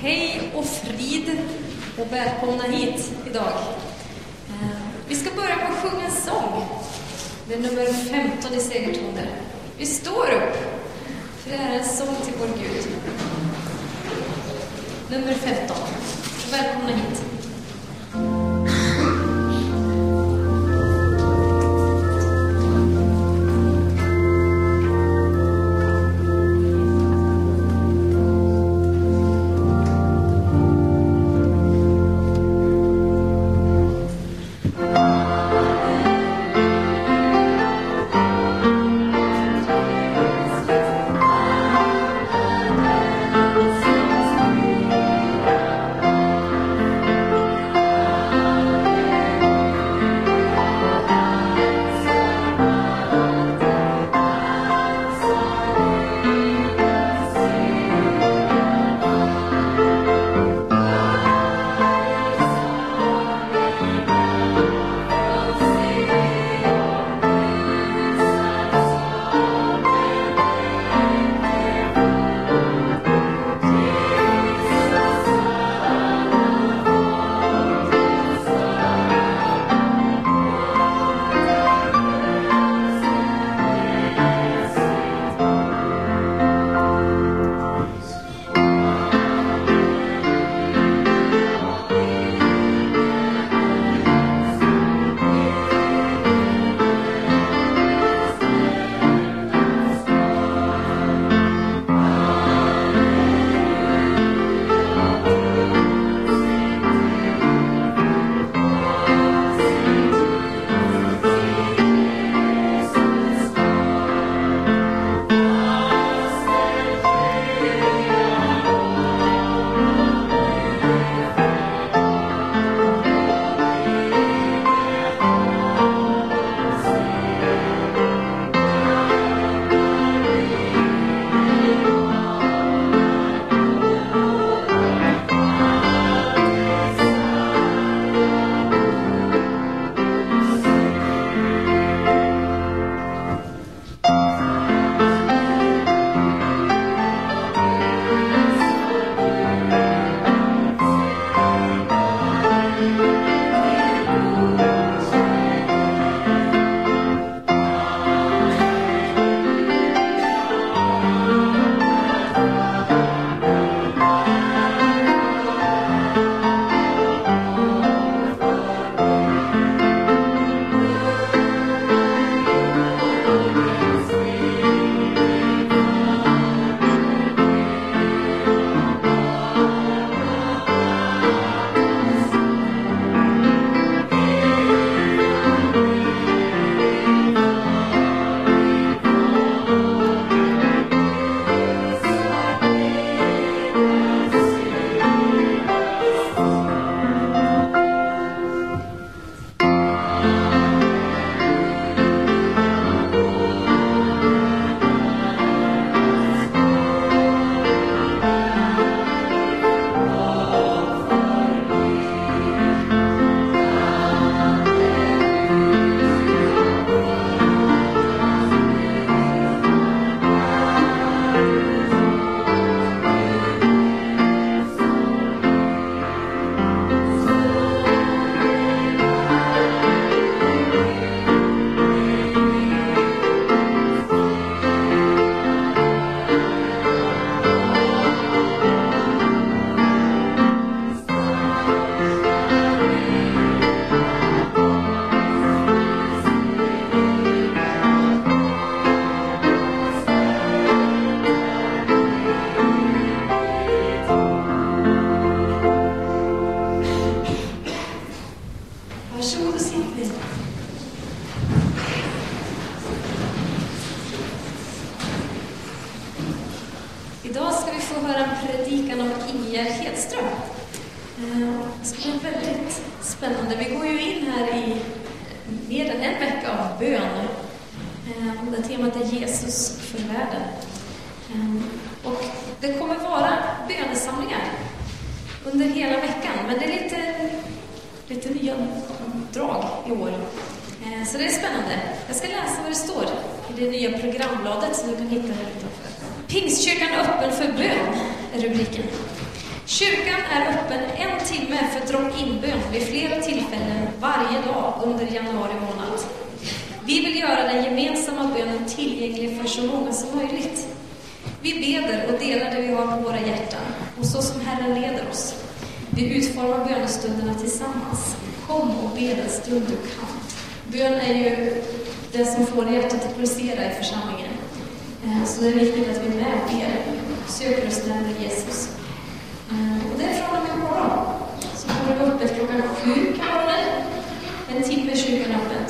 Hej och frid och välkomna hit idag. Eh, vi ska börja med att sjunga en sång. Det är nummer 15 i Segertoner. Vi står upp, för det är en sång till vår Gud. Nummer 15. Välkomna hit.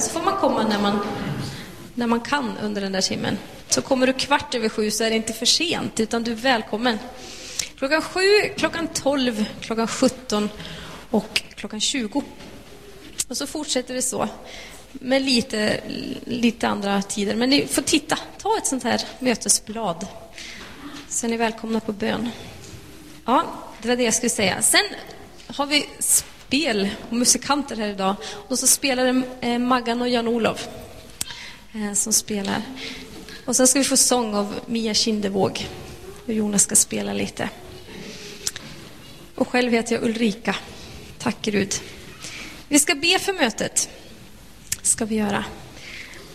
Så får man komma när man, när man kan under den där timmen. Så kommer du kvart över sju så är det inte för sent, utan du är välkommen. Klockan sju, klockan tolv, klockan sjutton och klockan tjugo. Och så fortsätter det så med lite, lite andra tider. Men ni får titta, ta ett sånt här mötesblad. Så är ni välkomna på bön. Ja, det var det jag skulle säga. Sen har vi spel och musikanter här idag. Och så spelar det eh, Maggan och Jan-Olov eh, som spelar. Och sen ska vi få sång av Mia Kindevåg. Och Jonas ska spela lite. Och själv heter jag Ulrika. Tack Gud. Vi ska be för mötet. ska vi göra.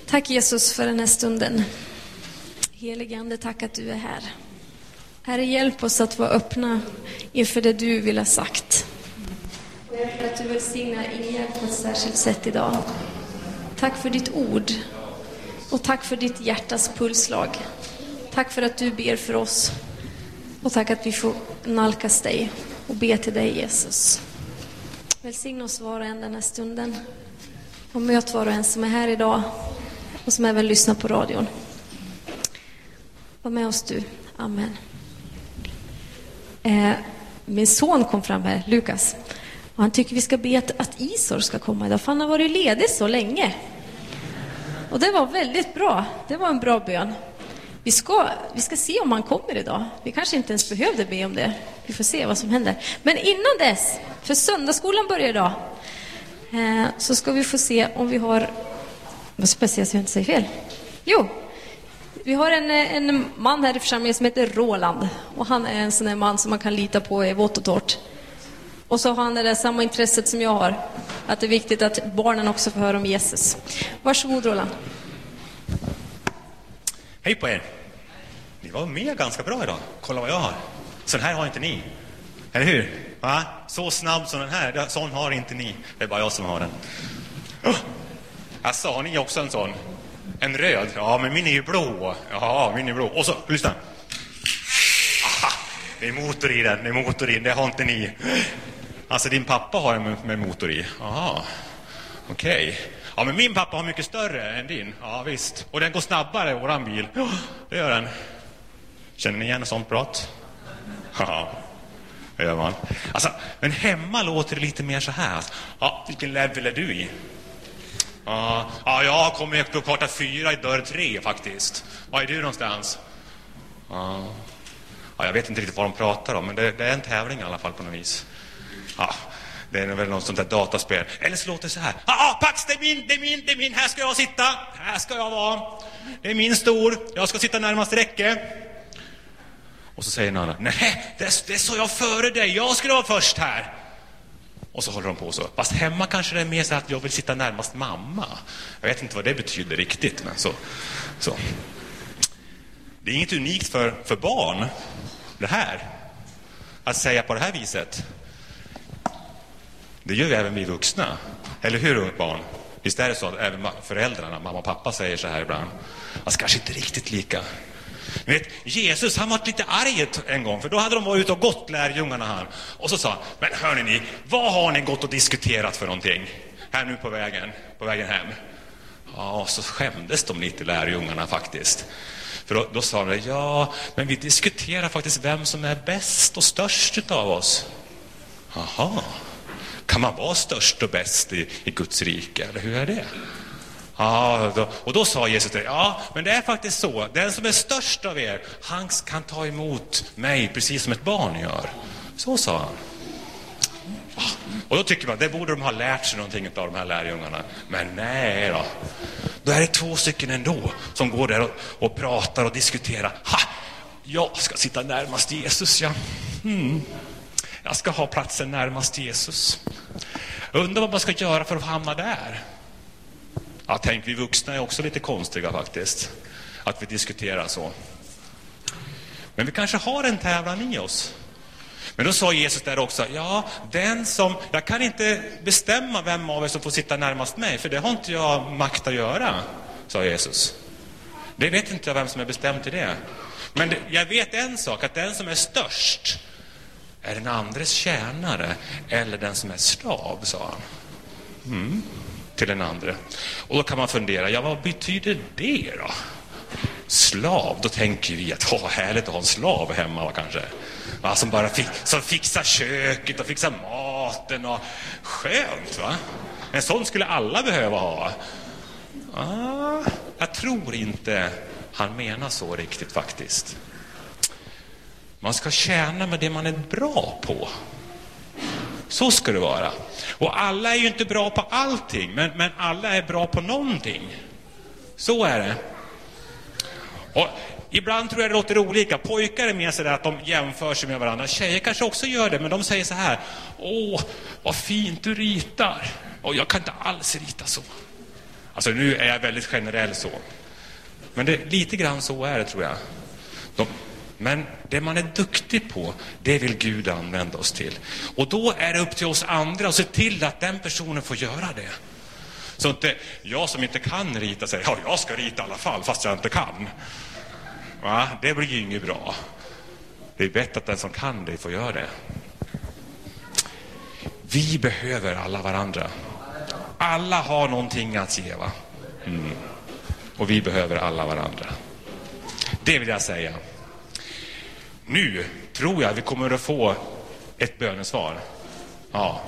Tack Jesus för den här stunden. Helige Ande, tack att du är här. Herre, hjälp oss att vara öppna inför det du vill ha sagt. Tack för att du välsignar Ingegerd på ett särskilt sätt idag. Tack för ditt ord. Och tack för ditt hjärtas pulsslag. Tack för att du ber för oss. Och tack att vi får nalkas dig och be till dig, Jesus. Välsigna oss var och en den här stunden. Och möt var och en som är här idag och som även lyssnar på radion. Var med oss du. Amen. Eh, min son kom fram här, Lukas. Och han tycker vi ska be att, att Isor ska komma idag, för han har varit ledig så länge. Och det var väldigt bra. Det var en bra bön. Vi ska, vi ska se om han kommer idag. Vi kanske inte ens behövde be om det. Vi får se vad som händer. Men innan dess, för söndagsskolan börjar idag, eh, så ska vi få se om vi har... Vad ska jag säga så jag inte säger fel? Jo, vi har en, eh, en man här i församlingen som heter Roland. Och han är en sån där man som man kan lita på i vått och torrt. Och så har han det där samma intresset som jag har. Att det är viktigt att barnen också får höra om Jesus. Varsågod Roland. Hej på er! Ni var med ganska bra idag. Kolla vad jag har. Sån här har inte ni. Eller hur? Va? Så snabb som den här, sån har inte ni. Det är bara jag som har den. Oh! Alltså, har ni också en sån? En röd? Ja, men min är ju blå. Ja, min är blå. Och så, lyssna. Aha, det är motor i den, det är motor i den. Det har inte ni. Alltså, din pappa har en med motor i? Jaha, okej. Okay. Ja, men min pappa har mycket större än din. Ja, visst. Och den går snabbare, våran bil. Ja, det gör den. Känner ni igen sånt prat? Ja, det gör man. Alltså, men hemma låter det lite mer så här. Alltså, ja, vilken level är du i? Ja, ja jag har kommit på karta fyra i dörr tre faktiskt. Var är du någonstans? Ja, ja jag vet inte riktigt vad de pratar om, men det, det är en tävling i alla fall på något vis. Ah, det är väl något sånt där dataspel. Eller så låter det så här. Ja, ah, Pax, det är min, det är min, det är min. Här ska jag sitta. Här ska jag vara. Det är min stol. Jag ska sitta närmast räcke. Och så säger den andra. Nej, det, det sa jag före dig. Jag skulle vara först här. Och så håller de på så. Fast hemma kanske det är mer så att jag vill sitta närmast mamma. Jag vet inte vad det betyder riktigt, men så. så. Det är inget unikt för, för barn, det här. Att säga på det här viset. Det gör ju även vi vuxna. Eller hur, barn? Visst är det så att även föräldrarna, mamma och pappa, säger så här ibland? Alltså kanske inte riktigt lika. Ni vet, Jesus han var lite arg en gång, för då hade de varit ute och gått, lärjungarna han. Och så sa han, men hörni ni, vad har ni gått och diskuterat för någonting? Här nu på vägen, på vägen hem. Ja, så skämdes de lite, lärjungarna faktiskt. För då, då sa de, ja, men vi diskuterar faktiskt vem som är bäst och störst av oss. Jaha. Kan man vara störst och bäst i, i Guds rike? Eller hur är det? Ja, då, och då sa Jesus det, ja, men det är faktiskt så. Den som är störst av er, han kan ta emot mig precis som ett barn gör. Så sa han. Och då tycker man, det borde de ha lärt sig någonting av de här lärjungarna. Men nej då. Då är det två stycken ändå som går där och, och pratar och diskuterar. Ha! Jag ska sitta närmast Jesus, ja. Mm. Jag ska ha platsen närmast Jesus. Undrar vad man ska göra för att hamna där? Ja, tänk, vi vuxna är också lite konstiga faktiskt. Att vi diskuterar så. Men vi kanske har en tävlan i oss. Men då sa Jesus där också, ja, den som, jag kan inte bestämma vem av er som får sitta närmast mig, för det har inte jag makt att göra, sa Jesus. Det vet inte jag vem som är bestämd till det. Men jag vet en sak, att den som är störst är den andres tjänare eller den som är slav, sa han. Mm, till den andra. Och då kan man fundera, ja vad betyder det då? Slav, då tänker vi att vad härligt att ha en slav hemma kanske. Va, som bara fi, som fixar köket och fixar maten. och Skönt, va? En sån skulle alla behöva ha. Ah, jag tror inte han menar så riktigt faktiskt. Man ska tjäna med det man är bra på. Så ska det vara. Och alla är ju inte bra på allting, men, men alla är bra på någonting. Så är det. Och ibland tror jag det låter olika. Pojkar är mer sådär att de jämför sig med varandra. Tjejer kanske också gör det, men de säger så här. Åh, vad fint du ritar. Och jag kan inte alls rita så. Alltså nu är jag väldigt generell så. Men det, lite grann så är det tror jag. De, men det man är duktig på, det vill Gud använda oss till. Och då är det upp till oss andra att se till att den personen får göra det. Så inte jag som inte kan rita säger, ja, jag ska rita i alla fall, fast jag inte kan. Va? Det blir ju inget bra. Det är bättre att den som kan det får göra det. Vi behöver alla varandra. Alla har någonting att ge, va? Mm. Och vi behöver alla varandra. Det vill jag säga. Nu tror jag vi kommer att få ett bönesvar. Ja.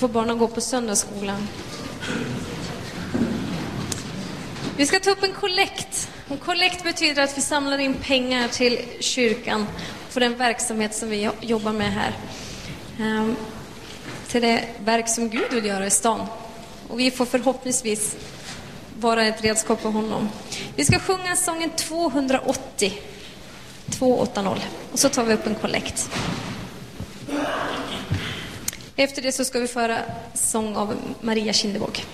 Får barnen gå på söndagsskolan. Vi ska ta upp en kollekt. En kollekt betyder att vi samlar in pengar till kyrkan för den verksamhet som vi jobbar med här. Ehm, till det verk som Gud vill göra i stan. Och vi får förhoppningsvis vara ett redskap för honom. Vi ska sjunga sången 280. 280. Och så tar vi upp en kollekt. Efter det så ska vi föra sång av Maria Kindevåg.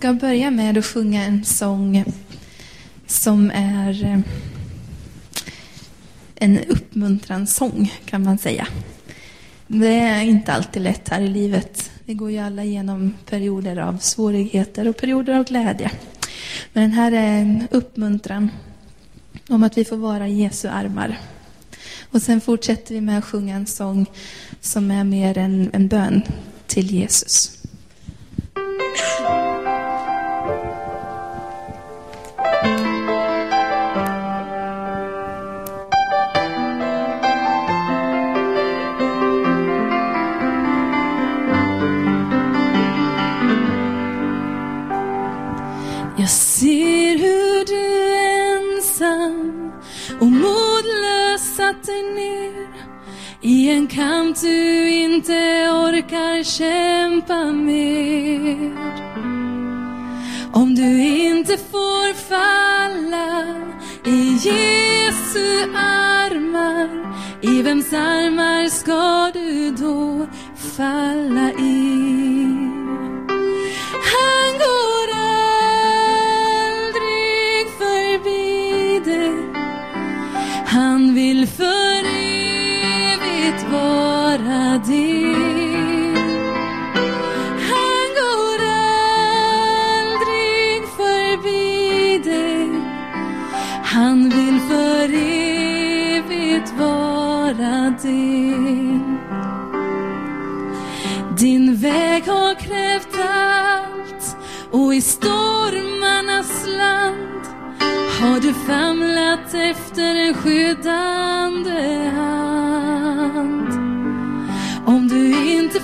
Ska börja med att sjunga en sång som är eh, en uppmuntransång kan man säga. Det är inte alltid lätt här i livet. Vi går ju alla igenom perioder av svårigheter och perioder av glädje. Men den här är en uppmuntran om att vi får vara i Jesu armar. Och sen fortsätter vi med att sjunga en sång som är mer en, en bön till Jesus. Kamp du inte orkar kämpa mer. Om du inte får falla i Jesu armar, i vems armar ska du då falla i? I stormarnas land har du famlat efter en skyddande hand. Om du inte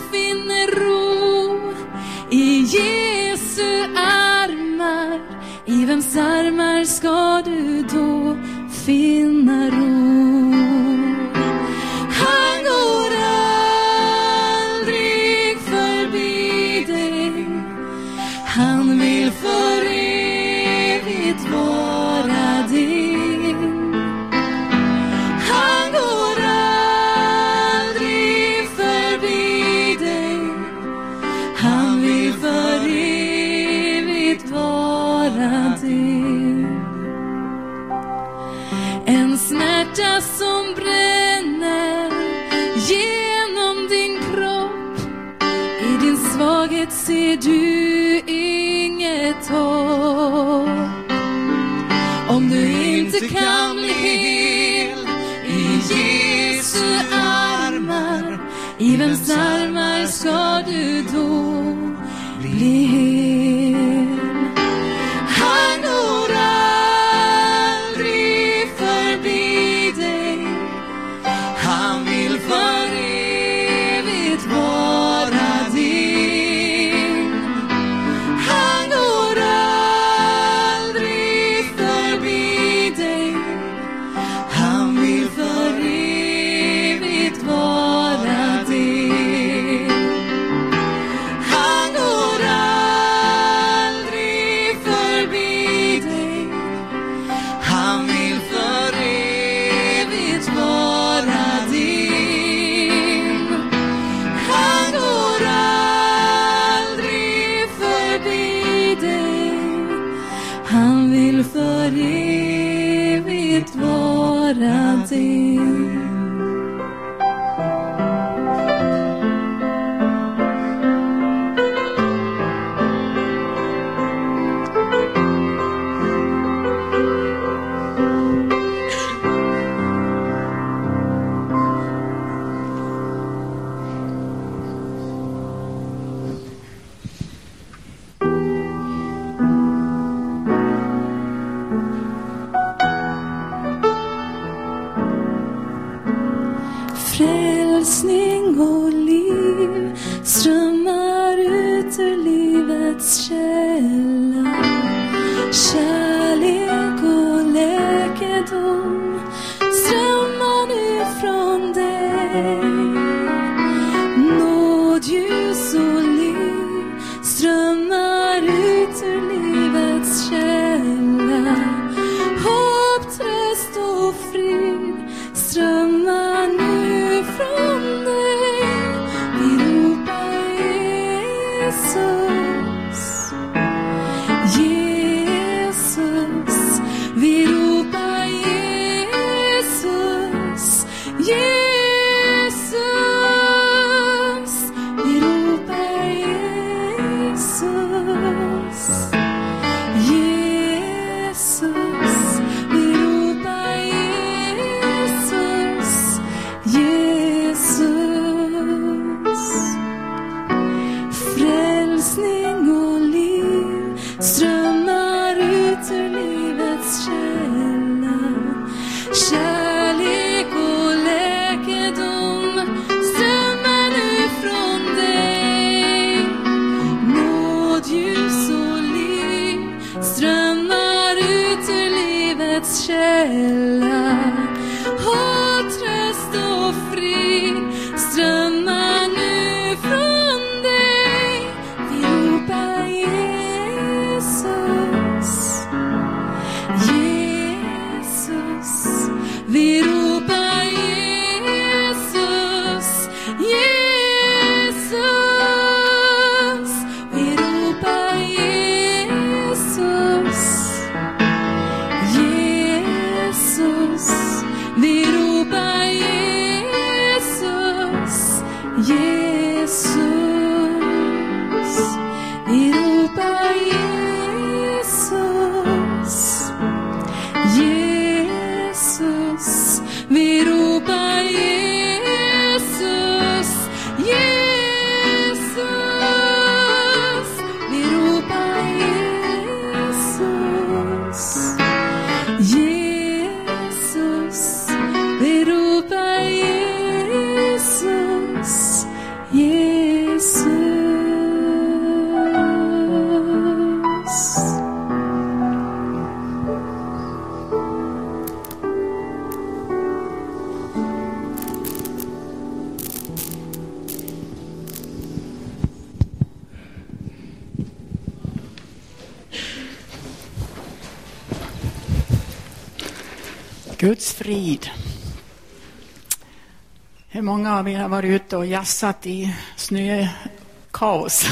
Hur av er har varit ute och jassat i snökaos?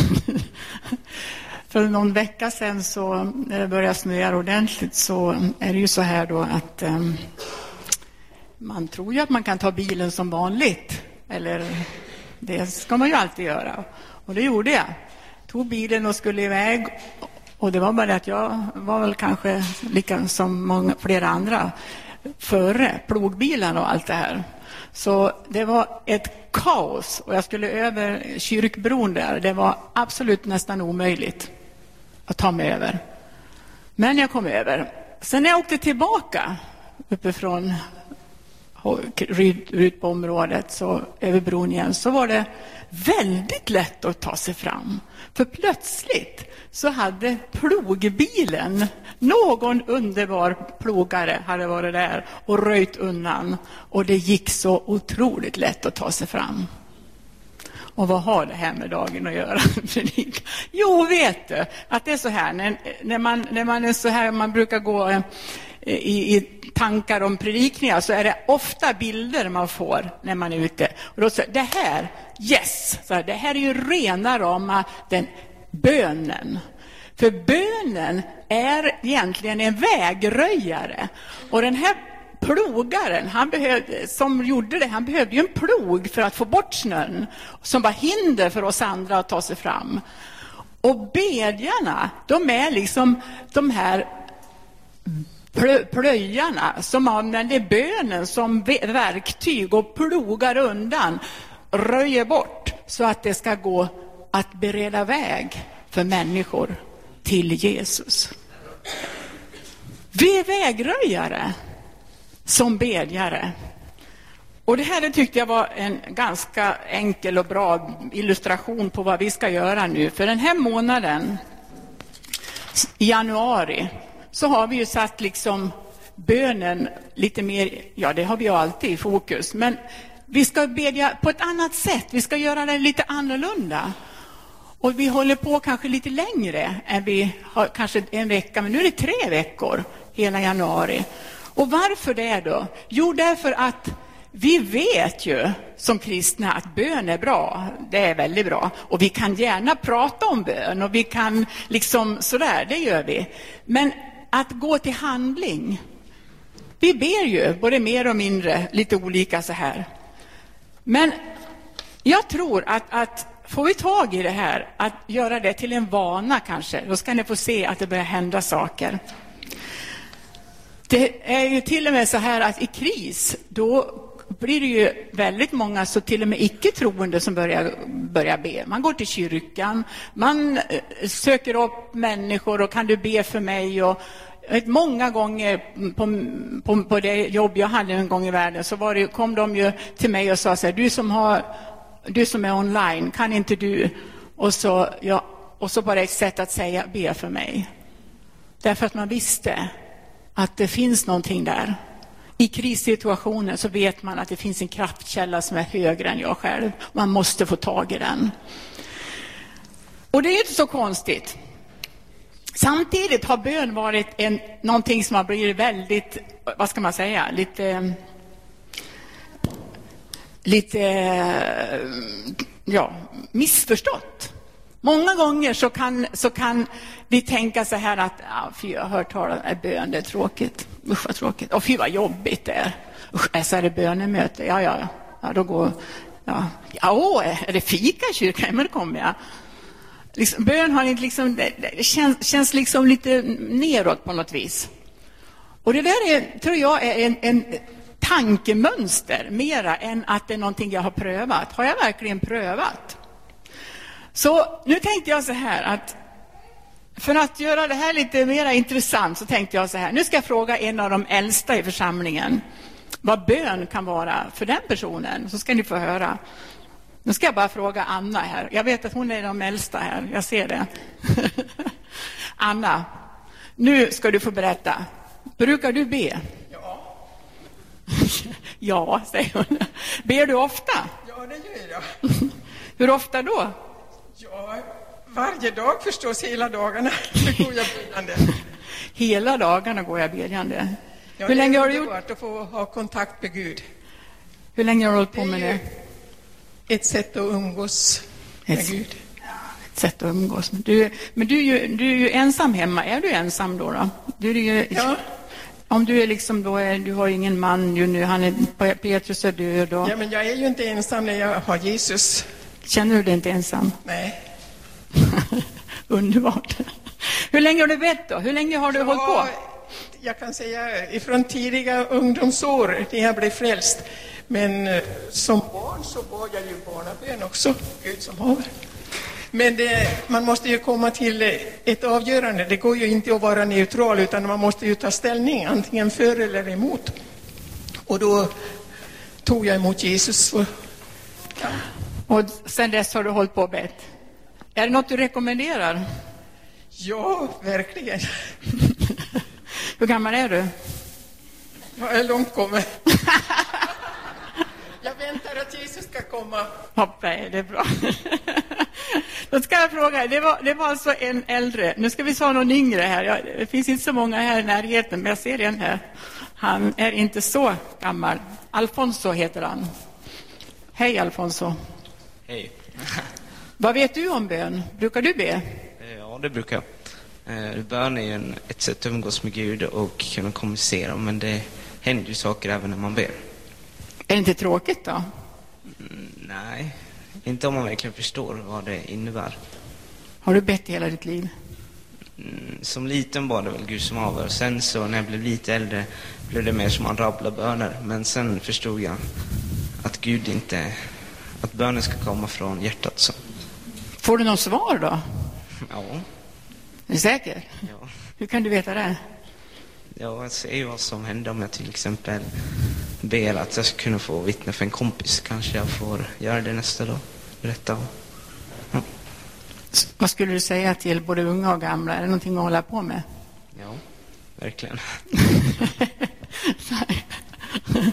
För någon vecka sedan så när det började snöa ordentligt så är det ju så här då att um, man tror ju att man kan ta bilen som vanligt. Eller det ska man ju alltid göra. Och det gjorde jag. Tog bilen och skulle iväg. Och det var bara det att jag var väl kanske lika som många, flera andra före plogbilarna och allt det här. Så det var ett kaos och jag skulle över kyrkbron där. Det var absolut nästan omöjligt att ta mig över. Men jag kom över. Sen när jag åkte tillbaka uppifrån Rydboområdet, så över bron igen, så var det väldigt lätt att ta sig fram. För plötsligt så hade plogbilen, någon underbar plogare hade varit där och röjt undan. Och det gick så otroligt lätt att ta sig fram. Och vad har det här med dagen att göra? jo, vet du, att det är så här när, när, man, när man är så här, man brukar gå Eh, i, i tankar om predikningar så är det ofta bilder man får när man är ute. Och då säger det här, yes, så här, det här är ju rena rama den bönen. För bönen är egentligen en vägröjare. Och den här plogaren han behövde, som gjorde det, han behövde ju en plog för att få bort snön som var hinder för oss andra att ta sig fram. Och bedjarna, de är liksom de här plöjarna som använder bönen som verktyg och plogar undan, röjer bort så att det ska gå att bereda väg för människor till Jesus. Vi är vägröjare som bedjare. Och det här tyckte jag var en ganska enkel och bra illustration på vad vi ska göra nu. För den här månaden, i januari, så har vi ju satt liksom bönen lite mer, ja det har vi ju alltid i fokus, men vi ska bedja på ett annat sätt, vi ska göra det lite annorlunda. Och vi håller på kanske lite längre än vi har, kanske en vecka, men nu är det tre veckor, hela januari. Och varför det då? Jo, därför att vi vet ju som kristna att bön är bra. Det är väldigt bra. Och vi kan gärna prata om bön och vi kan liksom sådär, det gör vi. Men att gå till handling. Vi ber ju både mer och mindre, lite olika så här. Men jag tror att, att får vi tag i det här, att göra det till en vana kanske, då ska ni få se att det börjar hända saker. Det är ju till och med så här att i kris, då blir det ju väldigt många, så till och med icke-troende, som börjar, börjar be. Man går till kyrkan, man eh, söker upp människor och kan du be för mig? Och, eh, Många gånger på, på, på, det jobb jag hade en gång i världen så det, kom de ju till mig och sa så här, du som, har, du som är online, kan inte du? Och så, ja, och så bara ett sätt att säga, be för mig. Därför att man visste att det finns någonting där. I krissituationer så vet man att det finns en kraftkälla som är högre än jag själv. Man måste få tag i den. Och det är inte så konstigt. Samtidigt har bön varit en, någonting som har blivit väldigt, vad ska man säga, lite, lite ja, missförstått. Många gånger så kan, så kan vi tänka så här att ah, fy, jag har hört talas om bön, det är tråkigt. Usch vad tråkigt. Och fy vad jobbigt det är. Usch, så är det bönemöte. Ja, ja, ja, då går... Ja, ja åh, är det fika i kyrkan? Men då kommer jag. Liksom, bön har inte liksom, det känns, känns liksom lite neråt på något vis. Och det där är, tror jag är en, en tankemönster mera än att det är någonting jag har prövat. Har jag verkligen prövat? Så nu tänkte jag så här att för att göra det här lite mer intressant så tänkte jag så här. Nu ska jag fråga en av de äldsta i församlingen vad bön kan vara för den personen. Så ska ni få höra. Nu ska jag bara fråga Anna här. Jag vet att hon är de äldsta här, jag ser det. Anna, nu ska du få berätta. Brukar du be? Ja, Ja, säger hon. Ber du ofta? ja det gör jag. Hur ofta då? Ja, varje dag förstås, hela dagarna. Går jag bedjande. Hela dagarna går jag bedjande. Ja, Hur det länge har du gjort? underbart att få ha kontakt med Gud. Hur länge har du hållit på Det med det? ett sätt att umgås med Ett- Gud. Ett sätt att umgås. Du, men du är, ju, du är ju ensam hemma. Är du ensam då? då? Du är ju, Ja. Om du är liksom då är, du har ingen man ju nu, han är, Petrus är död och Ja, men jag är ju inte ensam när jag har Jesus. Känner du dig inte ensam? Nej. Underbart. Hur länge har du bett då? Hur länge har du hållit på? Ja, Jag kan säga ifrån tidiga ungdomsår när jag blev frälst. Men eh, som barn så bad jag ju barnabön också, Gud som haver. Men det, man måste ju komma till eh, ett avgörande. Det går ju inte att vara neutral utan man måste ju ta ställning, antingen för eller emot. Och då tog jag emot Jesus. Och, ja, Och sen dess har du hållit på och bett. Är det något du rekommenderar? ja, verkligen. Hur gammal är du? Jag är långt kommen. Jag väntar att Jesus ska komma. Nej, det är bra. Då ska jag fråga, det var, det var alltså en äldre. Nu ska vi ta någon yngre här. Jag, det finns inte så många här i närheten, men jag ser en här. Han är inte så gammal. Alfonso heter han. Hej Alfonso. Hej. Vad vet du om bön? Brukar du be? Eh, Ja, det brukar jag. Eh, Bön är ju en, ett sätt att umgås med Gud och kunna kommunicera, men det händer ju saker även när man ber. Är det inte tråkigt då? Mm, nej, inte om man verkligen förstår vad det innebär. Har du bett hela ditt liv? Mm, Som liten var det väl Gud som haver. Sen så när jag blev lite äldre blev det mer som man rabblar böner. Men sen förstod jag att Gud inte, att bönen ska komma från hjärtat. Så. Får du något svar då? Ja, Är du säker? ja. Hur kan du veta det? Ja, jag ser ju vad som händer om jag till exempel ber att jag ska kunna få vittna för en kompis. Kanske jag får göra det nästa dag. Berätta. Ja. S- Vad skulle du säga till både unga och gamla? Är det någonting att hålla på med? ja, verkligen.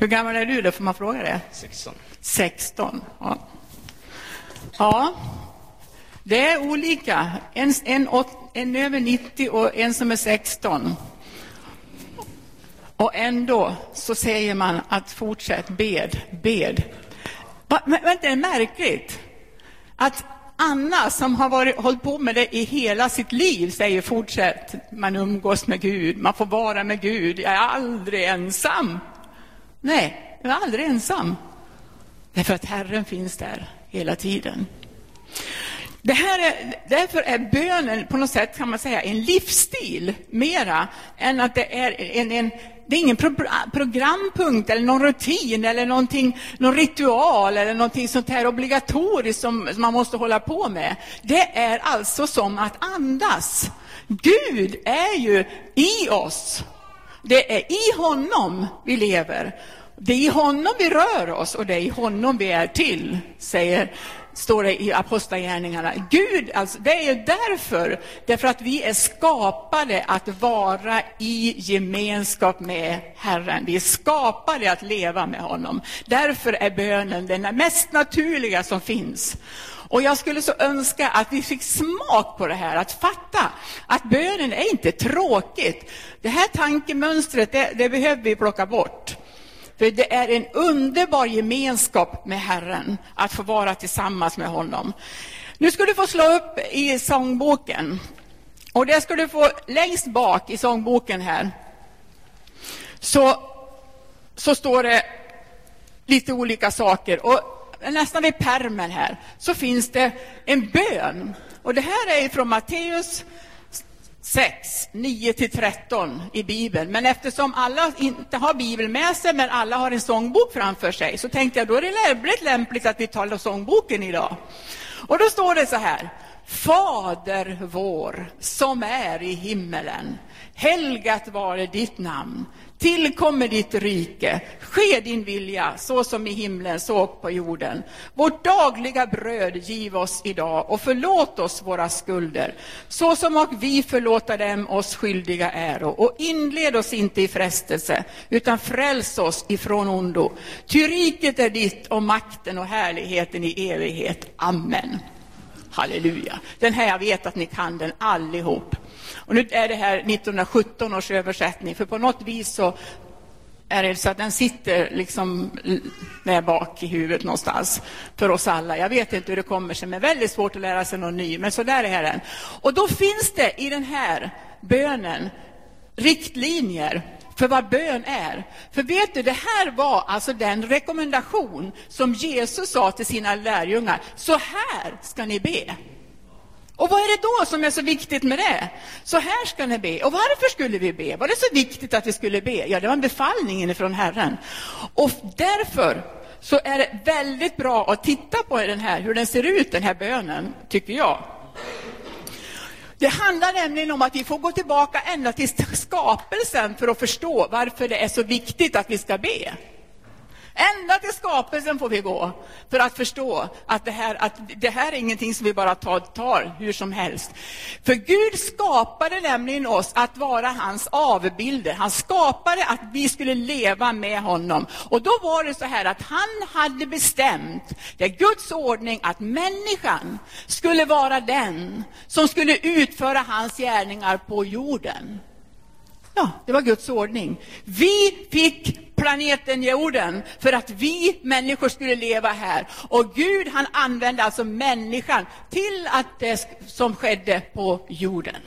Hur gammal är du då? Får man fråga det? 16. 16. Ja. ja. Det är olika. En, en, en över 90 och en som är 16. Och ändå så säger man att fortsätt, bed, bed. Men, vänta, det är märkligt att Anna som har varit, hållit på med det i hela sitt liv säger fortsätt, man umgås med Gud, man får vara med Gud, jag är aldrig ensam. Nej, jag är aldrig ensam. Därför att Herren finns där hela tiden. Det här är, därför är bönen på något sätt kan man säga en livsstil mera än att det är en, en det är ingen pro, programpunkt eller någon rutin eller någonting, någon ritual eller någonting sånt här obligatoriskt som, som man måste hålla på med. Det är alltså som att andas. Gud är ju i oss. Det är i honom vi lever. Det är i honom vi rör oss och det är i honom vi är till, säger, står det i Apostlagärningarna. Gud, alltså, det är ju därför, därför att vi är skapade att vara i gemenskap med Herren. Vi är skapade att leva med honom. Därför är bönen den mest naturliga som finns. Och jag skulle så önska att vi fick smak på det här, att fatta att bönen är inte tråkigt. Det här tankemönstret, det, det behöver vi plocka bort. För det är en underbar gemenskap med Herren, att få vara tillsammans med honom. Nu ska du få slå upp i sångboken. Och det ska du få längst bak i sångboken här. Så, så står det lite olika saker. Och nästan vid permen här så finns det en bön. Och det här är från Matteus 6, 9-13 i Bibeln. Men eftersom alla inte har Bibeln med sig, men alla har en sångbok framför sig, så tänkte jag då är det väldigt lämpligt att vi talar sångboken idag. Och då står det så här. Fader vår som är i himmelen. Helgat vare ditt namn. Tillkommer ditt rike. Ske din vilja så som i himlen så på jorden. Vårt dagliga bröd giv oss idag och förlåt oss våra skulder så som och vi förlåta dem oss skyldiga äro. Och inled oss inte i frestelse utan fräls oss ifrån ondo. Ty riket är ditt och makten och härligheten i evighet. Amen. Halleluja. Den här, jag vet att ni kan den allihop. Och nu är det här 1917 års översättning, för på något vis så är det så att den sitter liksom där bak i huvudet någonstans för oss alla. Jag vet inte hur det kommer sig, men väldigt svårt att lära sig någon ny. Men så där är den. Och då finns det i den här bönen riktlinjer för vad bön är. För vet du, det här var alltså den rekommendation som Jesus sa till sina lärjungar. Så här ska ni be. Och vad är det då som är så viktigt med det? Så här ska ni be. Och varför skulle vi be? Var det så viktigt att vi skulle be? Ja, det var en befallning från Herren. Och därför så är det väldigt bra att titta på den här, hur den ser ut, den här bönen, tycker jag. Det handlar nämligen om att vi får gå tillbaka ända till skapelsen för att förstå varför det är så viktigt att vi ska be. Ända till skapelsen får vi gå för att förstå att det här, att det här är ingenting som vi bara tar, tar hur som helst. För Gud skapade nämligen oss att vara hans avbilder. Han skapade att vi skulle leva med honom. Och då var det så här att han hade bestämt, det är Guds ordning, att människan skulle vara den som skulle utföra hans gärningar på jorden. Ja, det var Guds ordning. Vi fick planeten jorden för att vi människor skulle leva här. Och Gud han använde alltså människan till att det som skedde på jorden.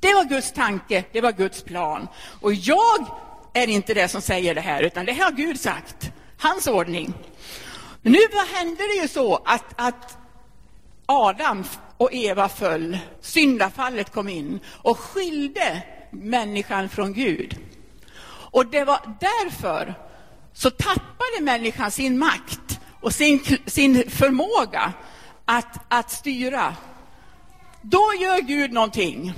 Det var Guds tanke, det var Guds plan. Och jag är inte det som säger det här, utan det har Gud sagt. Hans ordning. Men nu hände det ju så att, att Adam och Eva föll, syndafallet kom in och skilde människan från Gud. Och det var därför så tappade människan sin makt och sin, sin förmåga att, att styra. Då gör Gud någonting.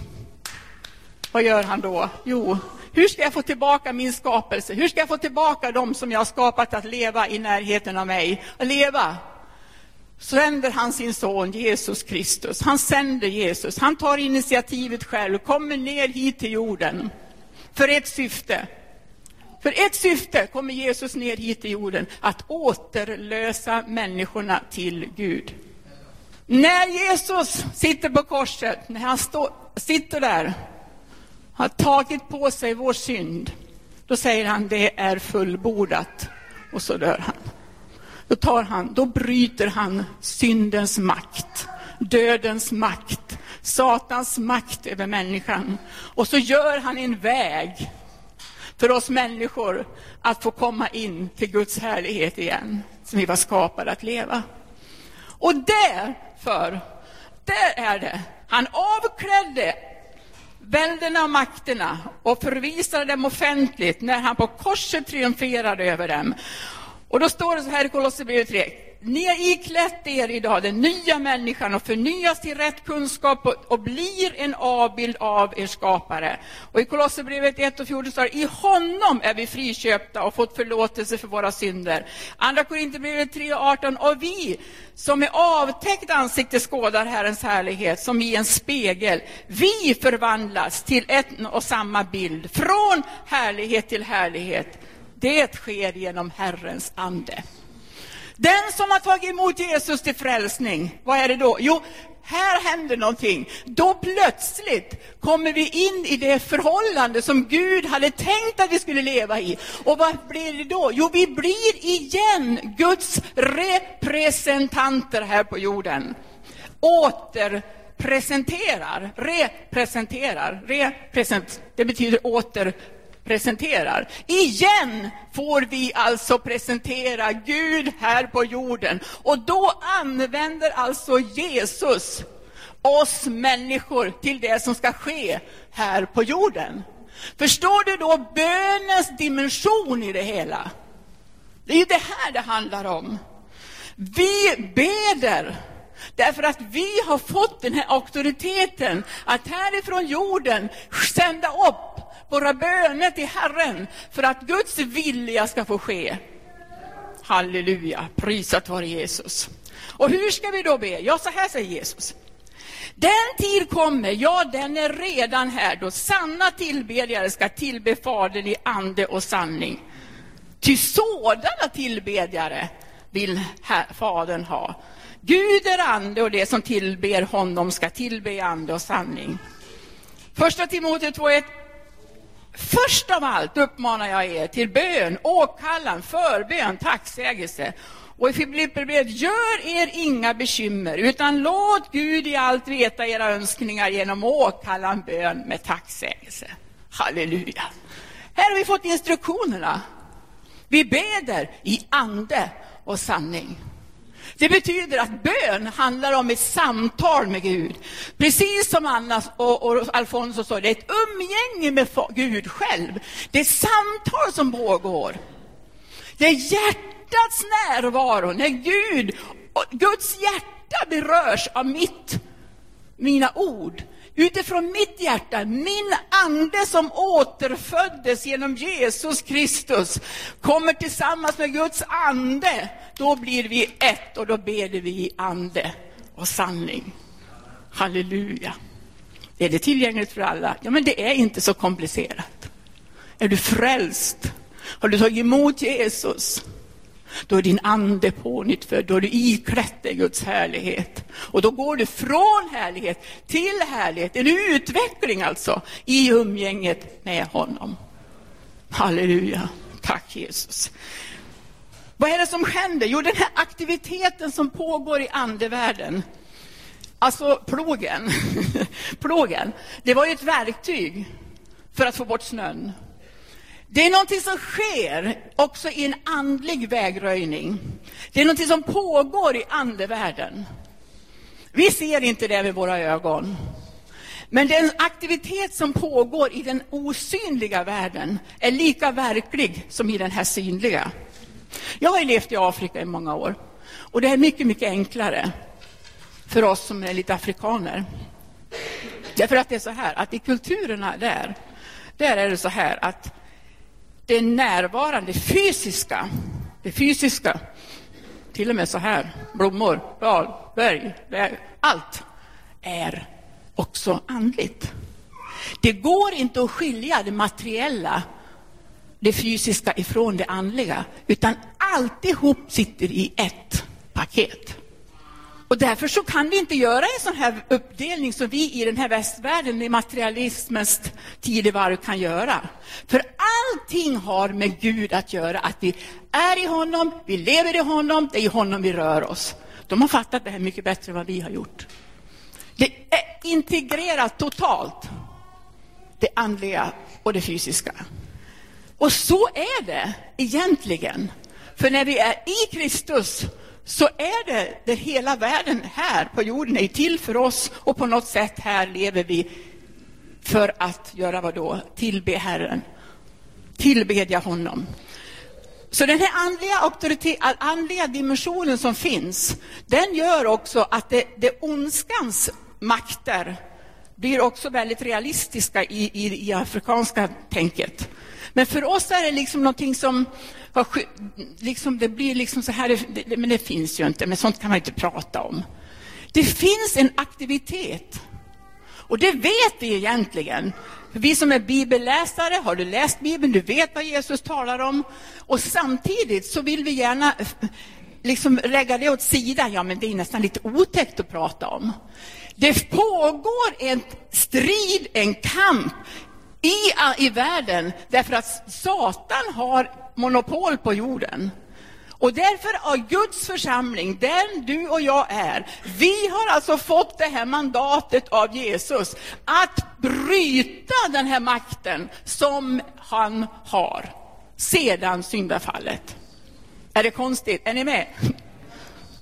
Vad gör han då? Jo, hur ska jag få tillbaka min skapelse? Hur ska jag få tillbaka dem som jag har skapat att leva i närheten av mig? Att leva. Sänder han sin son Jesus Kristus. Han sänder Jesus. Han tar initiativet själv, kommer ner hit till jorden för ett syfte. För ett syfte kommer Jesus ner hit till jorden, att återlösa människorna till Gud. När Jesus sitter på korset, när han stå, sitter där, har tagit på sig vår synd, då säger han det är fullbordat och så dör han. Då, tar han, då bryter han syndens makt, dödens makt, Satans makt över människan. Och så gör han en väg för oss människor att få komma in till Guds härlighet igen, som vi var skapade att leva. Och därför, där är det, han avklädde väldena och makterna och förvisade dem offentligt när han på korset triumferade över dem. Och då står det så här i Kolosserbrevet 3. Ni har iklätt er idag den nya människan och förnyas till rätt kunskap och, och blir en avbild av er skapare. Och i Kolosserbrevet 1 och 14 står det, i honom är vi friköpta och fått förlåtelse för våra synder. Andra Korinthierbrevet 3 och 18, och vi som med avtäckt ansikte skådar Herrens härlighet som i en spegel, vi förvandlas till en och samma bild, från härlighet till härlighet. Det sker genom Herrens ande. Den som har tagit emot Jesus till frälsning, vad är det då? Jo, här händer någonting. Då plötsligt kommer vi in i det förhållande som Gud hade tänkt att vi skulle leva i. Och vad blir det då? Jo, vi blir igen Guds representanter här på jorden. Återpresenterar, representerar, represent, det betyder åter presenterar. Igen får vi alltså presentera Gud här på jorden. Och då använder alltså Jesus oss människor till det som ska ske här på jorden. Förstår du då bönens dimension i det hela? Det är ju det här det handlar om. Vi beder Därför att vi har fått den här auktoriteten att härifrån jorden sända upp våra böner till Herren för att Guds vilja ska få ske. Halleluja, prisat vare Jesus. Och hur ska vi då be? Ja, så här säger Jesus. Den tid kommer, ja den är redan här, då sanna tillbedjare ska tillbe Fadern i ande och sanning. Ty sådana tillbedjare vill Fadern ha. Gud är ande och det som tillber honom ska tillbe i ande och sanning. Första Timoteus 2.1 Först av allt uppmanar jag er till bön, åkallan, förbön, tacksägelse. Och i Filipperbrevet, gör er inga bekymmer, utan låt Gud i allt veta era önskningar genom åkallan, bön med tacksägelse. Halleluja. Här har vi fått instruktionerna. Vi beder i ande och sanning. Det betyder att bön handlar om ett samtal med Gud. Precis som Anna och, och Alfonso sa, det är ett umgänge med Gud själv. Det är samtal som pågår. Det är hjärtats närvaro, när Gud, Guds hjärta berörs av mitt, mina ord utifrån mitt hjärta, min ande som återföddes genom Jesus Kristus, kommer tillsammans med Guds ande, då blir vi ett och då ber vi i ande och sanning. Halleluja. Är det tillgängligt för alla? Ja, men det är inte så komplicerat. Är du frälst? Har du tagit emot Jesus? Då är din ande pånyttfödd, då är du iklätt dig Guds härlighet. Och då går du från härlighet till härlighet, en utveckling alltså, i umgänget med honom. Halleluja, tack Jesus. Vad är det som händer? Jo, den här aktiviteten som pågår i andevärlden, alltså plogen, plogen, det var ju ett verktyg för att få bort snön. Det är någonting som sker också i en andlig vägröjning. Det är någonting som pågår i andevärlden. Vi ser inte det med våra ögon. Men den aktivitet som pågår i den osynliga världen är lika verklig som i den här synliga. Jag har levt i Afrika i många år och det är mycket, mycket enklare för oss som är lite afrikaner. Därför att det är så här att i kulturerna där, där är det så här att det närvarande, fysiska, det fysiska, till och med så här, blommor, dal, berg, berg allt är också andligt. Det går inte att skilja det materiella, det fysiska ifrån det andliga, utan alltihop sitter i ett paket. Och därför så kan vi inte göra en sån här uppdelning som vi i den här västvärlden i materialismens tidevarv kan göra. För allting har med Gud att göra, att vi är i honom, vi lever i honom, det är i honom vi rör oss. De har fattat det här mycket bättre än vad vi har gjort. Det är integrerat totalt, det andliga och det fysiska. Och så är det egentligen. För när vi är i Kristus så är det, det hela världen här på jorden är till för oss och på något sätt här lever vi för att göra vad då? Tillbe Herren. Tillbedja honom. Så den här andliga, andliga dimensionen som finns, den gör också att det, det ondskans makter blir också väldigt realistiska i, i, i afrikanska tänket. Men för oss är det liksom någonting som har, liksom, det blir liksom så här, det, men det finns ju inte, men sånt kan man inte prata om. Det finns en aktivitet. Och det vet vi egentligen. Vi som är bibelläsare, har du läst Bibeln, du vet vad Jesus talar om. Och samtidigt så vill vi gärna eh, liksom lägga det åt sidan. Ja, men det är nästan lite otäckt att prata om. Det pågår en strid, en kamp i, i världen därför att Satan har monopol på jorden. Och därför har Guds församling, den du och jag är, vi har alltså fått det här mandatet av Jesus att bryta den här makten som han har sedan syndafallet. Är det konstigt? Är ni med?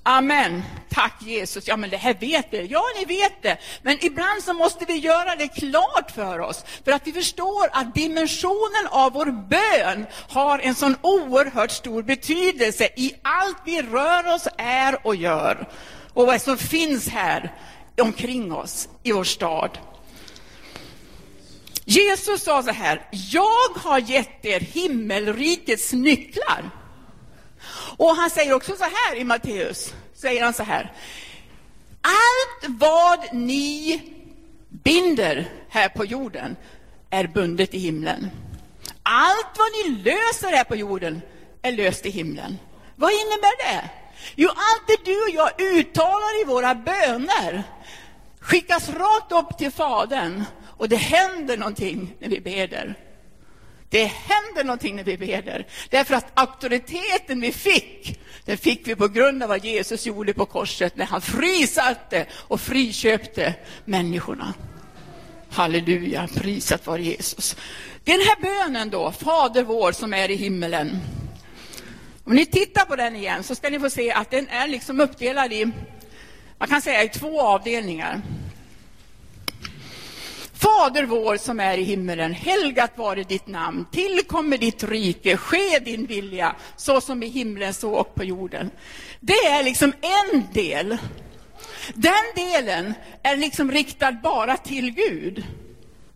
Amen. Tack Jesus. Ja, men det här vet ni. Ja, ni vet det. Men ibland så måste vi göra det klart för oss. För att vi förstår att dimensionen av vår bön har en sån oerhört stor betydelse i allt vi rör oss, är och gör. och vad som finns här omkring oss i vår stad. Jesus sa så här, jag har gett er himmelrikets nycklar. Och han säger också så här i Matteus, säger han så här, allt vad ni binder här på jorden är bundet i himlen. Allt vad ni löser här på jorden är löst i himlen. Vad innebär det? Jo, allt det du och jag uttalar i våra böner skickas rakt upp till Fadern och det händer någonting när vi beder. Det händer någonting när vi beder. Därför att auktoriteten vi fick, den fick vi på grund av vad Jesus gjorde på korset när han frisatte och friköpte människorna. Halleluja, prisat vare Jesus. Den här bönen då, Fader vår som är i himmelen. Om ni tittar på den igen så ska ni få se att den är liksom uppdelad i, man kan säga i två avdelningar. Fader vår som är i himmelen, helgat vare ditt namn, tillkommer ditt rike, ske din vilja, så som i himlen så och på jorden. Det är liksom en del. Den delen är liksom riktad bara till Gud,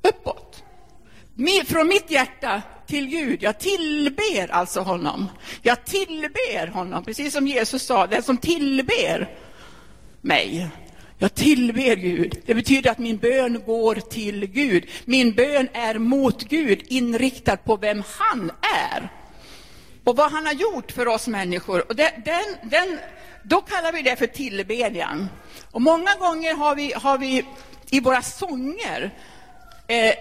uppåt. Från mitt hjärta till Gud. Jag tillber alltså honom. Jag tillber honom, precis som Jesus sa, den som tillber mig. Jag tillber Gud. Det betyder att min bön går till Gud. Min bön är mot Gud, inriktad på vem han är. Och vad han har gjort för oss människor. Och den, den, den då kallar vi det för tillbedjan. Och många gånger har vi, har vi i våra sånger eh,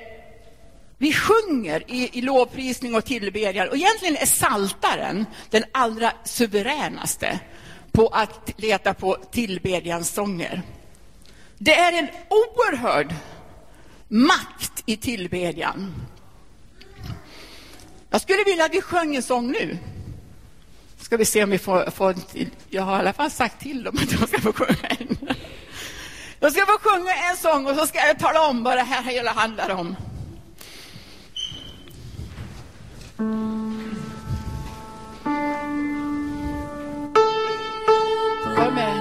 vi sjunger i, i lovprisning och tillbedjan och egentligen är saltaren den allra suveränaste på att leta på tillbedjans sånger. Det är en oerhörd makt i tillbedjan. Jag skulle vilja att vi sjöng en sång nu. Ska vi se om vi får, får Jag har i alla fall sagt till dem att de ska få sjunga en. De ska få sjunga en sång och så ska jag tala om vad det här hela handlar om. Kom med.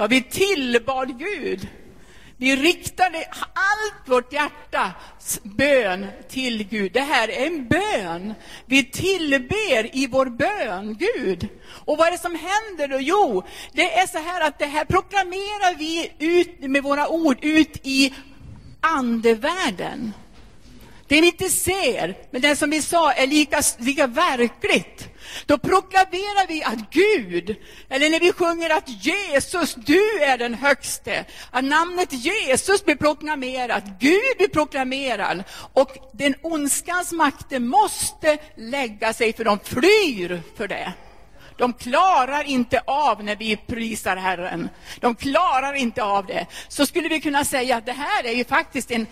Ja, vi tillbad Gud. Vi riktade allt vårt hjärtas bön till Gud. Det här är en bön. Vi tillber i vår bön Gud. Och vad är det som händer då? Jo, det är så här att det här proklamerar vi ut med våra ord ut i andevärlden. Det ni inte ser, men det som vi sa är lika, lika verkligt. Då proklamerar vi att Gud, eller när vi sjunger att Jesus, du är den högste, att namnet Jesus blir proklamerat, Gud blir proklamerad och den ondskans makter måste lägga sig för de flyr för det. De klarar inte av när vi prisar Herren. De klarar inte av det. Så skulle vi kunna säga att det här är ju faktiskt en,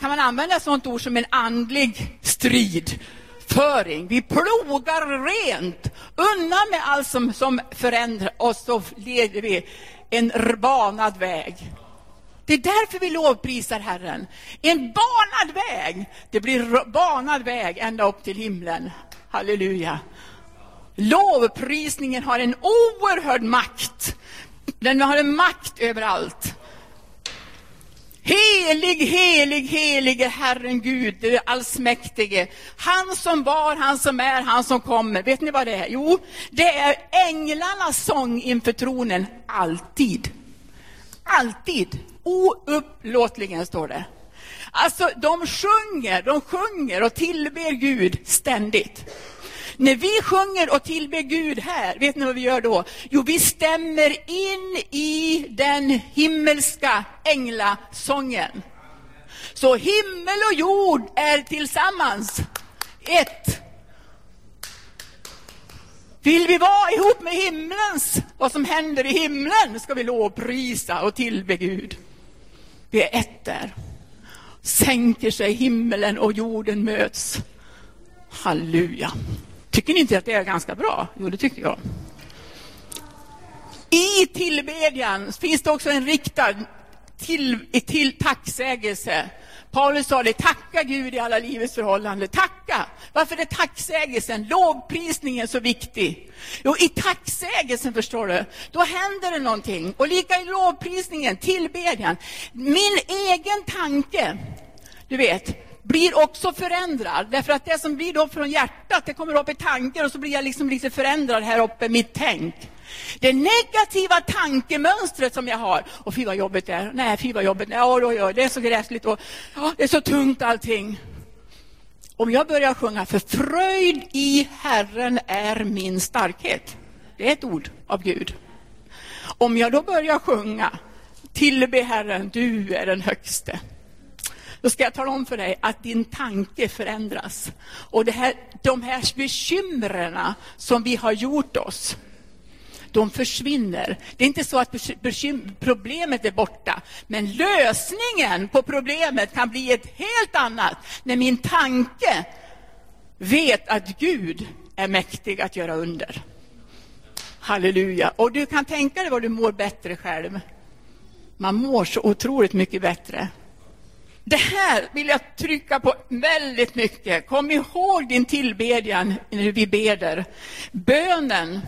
kan man använda ett sådant ord som en andlig strid? Föring. Vi plogar rent, undan med allt som, som förändrar och så leder vi en banad väg. Det är därför vi lovprisar Herren. En banad väg, det blir banad väg ända upp till himlen. Halleluja. Lovprisningen har en oerhörd makt. Den har en makt överallt. Helig, helig, helige Herren Gud, det allsmäktige. Han som var, han som är, han som kommer. Vet ni vad det är? Jo, det är änglarnas sång inför tronen, alltid. Alltid. Oupplåtligen står det. Alltså, de sjunger, de sjunger och tillber Gud ständigt. När vi sjunger och tillber Gud här, vet ni vad vi gör då? Jo, vi stämmer in i den himmelska änglasången. Så himmel och jord är tillsammans ett. Vill vi vara ihop med himlens, vad som händer i himlen, ska vi lovprisa och tillbe Gud. Vi är ett där. Sänker sig himmelen och jorden möts. Halleluja. Tycker ni inte att det är ganska bra? Jo, det tycker jag. I tillbedjan finns det också en riktad till, till tacksägelse. Paulus sa det, tacka Gud i alla livets förhållanden. Tacka! Varför är tacksägelsen, lovprisningen så viktig? Jo, i tacksägelsen, förstår du, då händer det någonting. Och lika i lovprisningen, tillbedjan. Min egen tanke, du vet, blir också förändrad. Därför att det som blir då från hjärtat, det kommer upp i tanken och så blir jag liksom lite förändrad här uppe, mitt tänk. Det negativa tankemönstret som jag har, och fy vad jobbigt det är, nej fy vad jobbigt, ja, ja, ja det är så gräsligt och ja, det är så tungt allting. Om jag börjar sjunga, för fröjd i Herren är min starkhet. Det är ett ord av Gud. Om jag då börjar sjunga, tillbe Herren, du är den högste. Då ska jag tala om för dig att din tanke förändras. Och det här, de här bekymren som vi har gjort oss, de försvinner. Det är inte så att problemet är borta, men lösningen på problemet kan bli ett helt annat när min tanke vet att Gud är mäktig att göra under. Halleluja. Och du kan tänka dig vad du mår bättre själv. Man mår så otroligt mycket bättre. Det här vill jag trycka på väldigt mycket. Kom ihåg din tillbedjan när vi beder. Bönen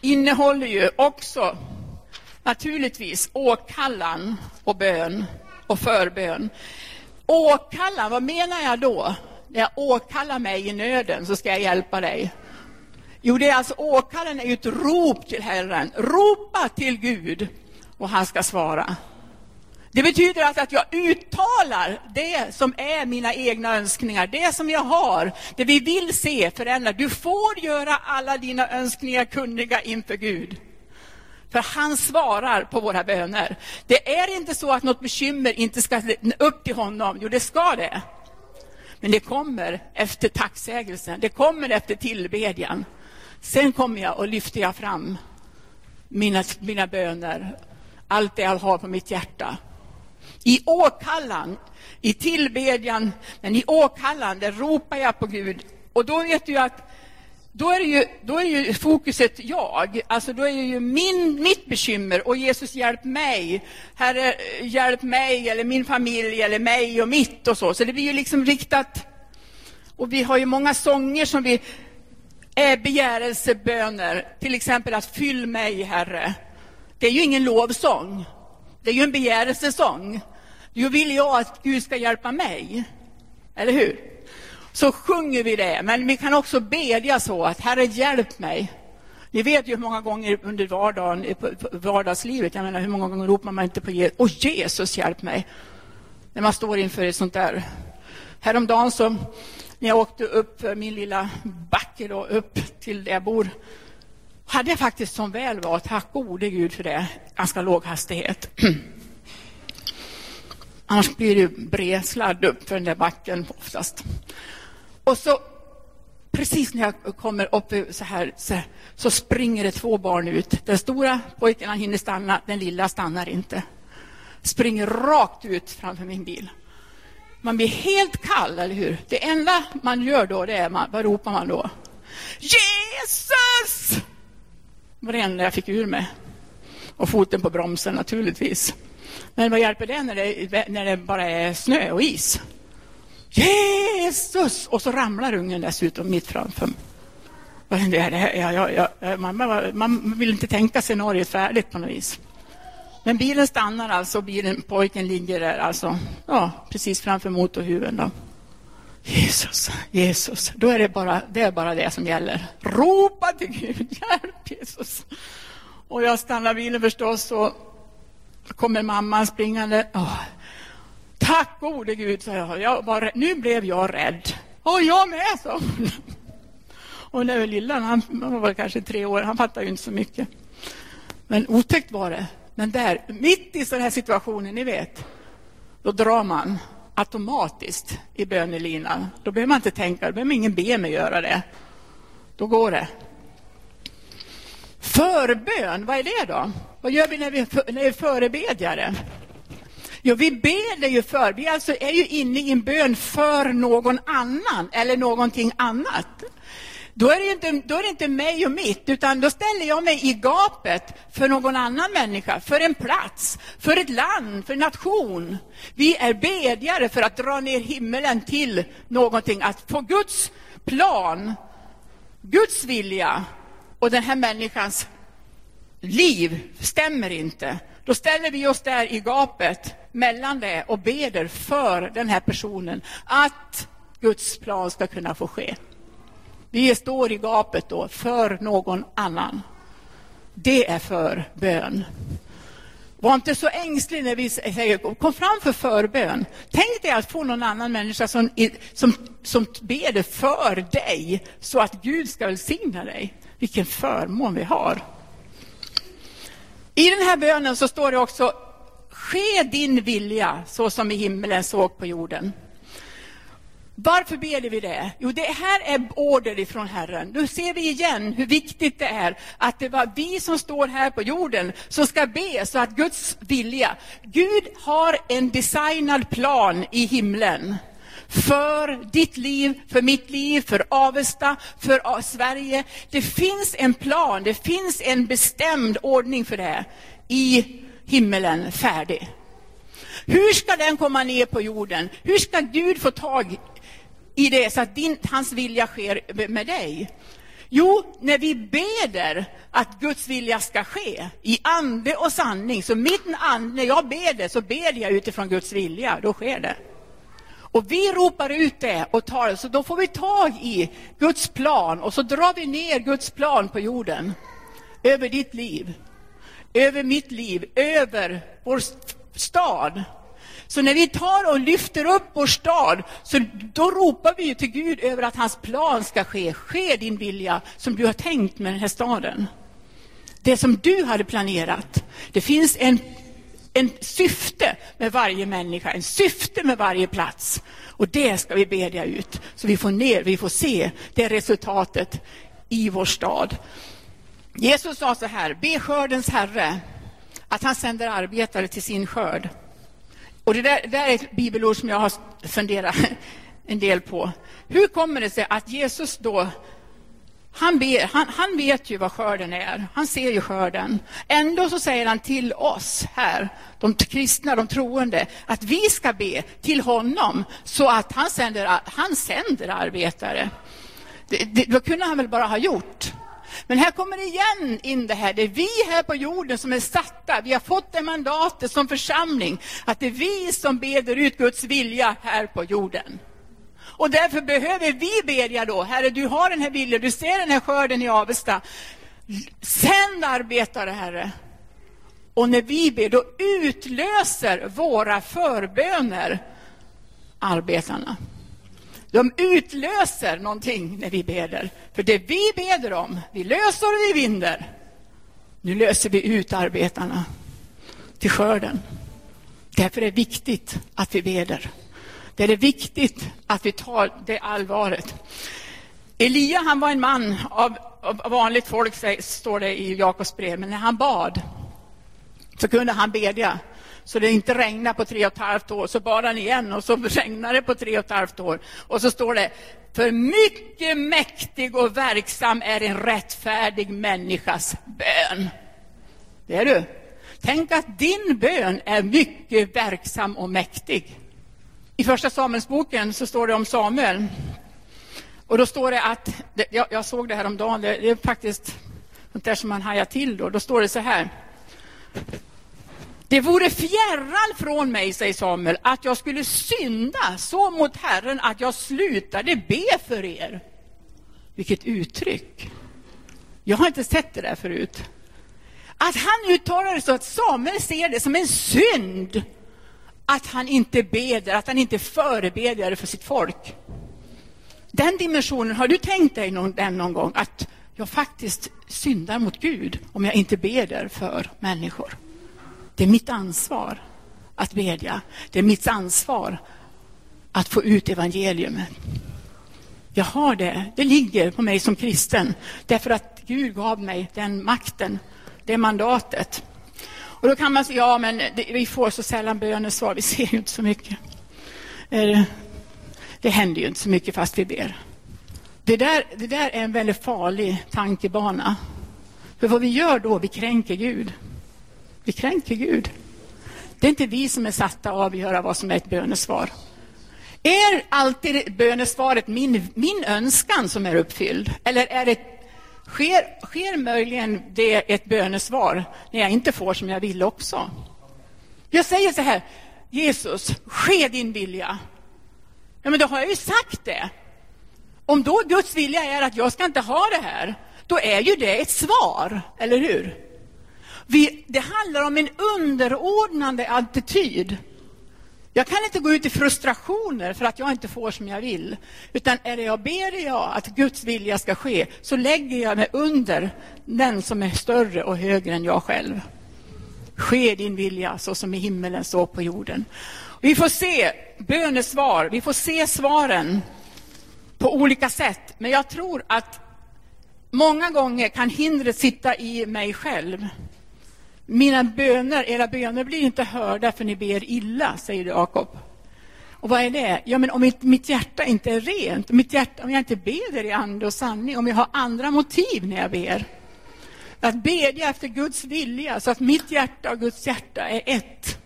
innehåller ju också naturligtvis åkallan och bön och förbön. Åkallan, vad menar jag då? När jag åkallar mig i nöden så ska jag hjälpa dig. Jo, det är alltså åkallan är ju ett rop till Herren. Ropa till Gud och han ska svara. Det betyder alltså att jag uttalar det som är mina egna önskningar, det som jag har, det vi vill se förändrat. Du får göra alla dina önskningar kunniga inför Gud. För han svarar på våra böner. Det är inte så att något bekymmer inte ska upp till honom. Jo, det ska det. Men det kommer efter tacksägelsen. Det kommer efter tillbedjan. Sen kommer jag och lyfter jag fram mina, mina böner. Allt det jag har på mitt hjärta. I åkallan, i tillbedjan, men i åkallan, där ropar jag på Gud. Och då vet du att då är, ju, då är ju fokuset jag, alltså då är det ju min, mitt bekymmer och Jesus hjälp mig, Herre hjälp mig eller min familj eller mig och mitt och så. Så det blir ju liksom riktat. Och vi har ju många sånger som vi är begärelseböner, till exempel att fyll mig, Herre. Det är ju ingen lovsång. Det är ju en begärelsesång. Då vill jag att Gud ska hjälpa mig. Eller hur? Så sjunger vi det, men vi kan också bedja så att Herre hjälp mig. Ni vet ju hur många gånger under vardagen, vardagslivet, jag menar hur många gånger ropar man inte på Jesus, Åh Jesus hjälp mig. När man står inför ett sånt där. Häromdagen så, när jag åkte upp eh, min lilla backe då, upp till där jag bor, hade jag faktiskt som väl var, tack gode Gud för det, ganska låg hastighet. Annars blir det bredsladd upp för den där backen oftast. Och så precis när jag kommer upp så här, så, så springer det två barn ut. Den stora pojken han hinner stanna, den lilla stannar inte. Springer rakt ut framför min bil. Man blir helt kall, eller hur? Det enda man gör då, det är, man, vad ropar man då? Jesus! Det var det enda jag fick ur mig. Och foten på bromsen naturligtvis. Men vad hjälper det när det, när det bara är snö och is? Jesus! Och så ramlar ungen dessutom mitt framför mig. Det här, jag, jag, jag, man, man vill inte tänka scenariot färdigt på något vis. Men bilen stannar alltså, bilen, pojken ligger där alltså, ja, precis framför motorhuven. Då. Jesus, Jesus, då är det bara det, är bara det som gäller. Ropa till Gud, hjälp Jesus. Och jag stannar bilen förstås och kommer mamman springande. Åh. Tack gode Gud, sa jag. jag var, nu blev jag rädd. Och jag med, sa hon. Och den lilla, han, han var kanske tre år, han fattade ju inte så mycket. Men otäckt var det. Men där, mitt i sådana här situationer, ni vet, då drar man automatiskt i bönelinan. Då behöver man inte tänka, då behöver ingen be mig göra det. Då går det. Förbön, vad är det då? Vad gör vi när vi, när vi är förebedjare? Jo, vi ber ju för, vi alltså är ju inne i en bön för någon annan eller någonting annat. Då är, det inte, då är det inte mig och mitt, utan då ställer jag mig i gapet för någon annan människa, för en plats, för ett land, för en nation. Vi är bedjare för att dra ner himmelen till någonting, att få Guds plan, Guds vilja och den här människans liv stämmer inte. Då ställer vi oss där i gapet mellan det och beder för den här personen att Guds plan ska kunna få ske. Vi står i gapet då för någon annan. Det är för bön. Var inte så ängslig när vi säger kom fram för förbön. Tänk dig att få någon annan människa som, som, som ber för dig så att Gud ska välsigna dig. Vilken förmån vi har. I den här bönen så står det också Ske din vilja så som i himmelen såg på jorden. Varför ber vi det? Jo, det här är order ifrån Herren. Nu ser vi igen hur viktigt det är att det var vi som står här på jorden som ska be så att Guds vilja... Gud har en designad plan i himlen för ditt liv, för mitt liv, för Avesta, för Sverige. Det finns en plan, det finns en bestämd ordning för det i himmelen färdig. Hur ska den komma ner på jorden? Hur ska Gud få tag i det så att din, hans vilja sker med dig? Jo, när vi beder att Guds vilja ska ske i ande och sanning. Så mitt ande, när jag ber det så ber jag utifrån Guds vilja, då sker det. Och vi ropar ut det och tar det, så då får vi tag i Guds plan och så drar vi ner Guds plan på jorden över ditt liv över mitt liv, över vår stad. Så när vi tar och lyfter upp vår stad, så då ropar vi till Gud över att hans plan ska ske. Ske din vilja som du har tänkt med den här staden. Det som du hade planerat. Det finns en, en syfte med varje människa, en syfte med varje plats. Och det ska vi bedja ut, så vi får ner, vi får se det resultatet i vår stad. Jesus sa så här, be skördens herre att han sänder arbetare till sin skörd. Och det där, det där är ett bibelord som jag har funderat en del på. Hur kommer det sig att Jesus då han, ber, han, han, vet ju vad skörden är. Han ser ju skörden. Ändå så säger han till oss här, de kristna, de troende, att vi ska be till honom så att han sänder, han sänder arbetare. Det, det, då kunde han väl bara ha gjort. Men här kommer det igen in det här. Det är vi här på jorden som är satta. Vi har fått det mandatet som församling. Att det är vi som beder ut Guds vilja här på jorden. Och därför behöver vi bedja då. Herre, du har den här viljan. Du ser den här skörden i Avesta. Sänd arbetare, Herre. Och när vi ber, då utlöser våra förböner arbetarna. De utlöser någonting när vi beder. För det vi beder om, vi löser och vi vinner. Nu löser vi ut arbetarna till skörden. Därför är det viktigt att vi beder. Det är viktigt att vi tar det allvaret. Elia han var en man av, av vanligt folk, står det i Jakobs brev. Men när han bad så kunde han bedja så det inte regnade på tre och ett halvt år. Så bad han igen och så regnade det på tre och ett halvt år. Och så står det, för mycket mäktig och verksam är en rättfärdig människas bön. Det är du. Tänk att din bön är mycket verksam och mäktig. I första Samuelsboken så står det om Samuel. Och då står det att, jag, jag såg det här om dagen, det, det är faktiskt sånt där som man hajar till då. Då står det så här. Det vore fjärran från mig, säger Samuel, att jag skulle synda så mot Herren att jag slutade be för er. Vilket uttryck! Jag har inte sett det där förut. Att han uttalar det så att Samuel ser det som en synd att han inte beder, att han inte förebedjar för sitt folk. Den dimensionen, har du tänkt dig någon, den någon gång? Att jag faktiskt syndar mot Gud om jag inte beder för människor. Det är mitt ansvar att bedja. Det är mitt ansvar att få ut evangelium. Jag har det. Det ligger på mig som kristen. Därför att Gud gav mig den makten, det mandatet. Och då kan man säga, ja men det, vi får så sällan bönesvar, vi ser ju inte så mycket. Det, det händer ju inte så mycket fast vi ber. Det där, det där är en väldigt farlig tankebana. För vad vi gör då, vi kränker Gud. Vi kränker Gud. Det är inte vi som är satta att avgöra vad som är ett bönesvar. Är alltid bönesvaret min, min önskan som är uppfylld? Eller är det, sker, sker möjligen det ett bönesvar när jag inte får som jag vill också? Jag säger så här, Jesus, ske din vilja. Ja, men då har jag ju sagt det. Om då Guds vilja är att jag ska inte ha det här, då är ju det ett svar, eller hur? Vi, det handlar om en underordnande attityd. Jag kan inte gå ut i frustrationer för att jag inte får som jag vill. Utan är det jag ber jag att Guds vilja ska ske, så lägger jag mig under den som är större och högre än jag själv. Ske din vilja så som i himmelen så på jorden. Vi får se bönesvar, vi får se svaren på olika sätt. Men jag tror att många gånger kan hindret sitta i mig själv. Mina böner, era böner blir inte hörda för ni ber illa, säger Jakob. Och vad är det? Ja, men om mitt, mitt hjärta inte är rent, mitt hjärta, om jag inte ber i ande och sanning, om jag har andra motiv när jag ber. Att bedja efter Guds vilja så att mitt hjärta och Guds hjärta är ett.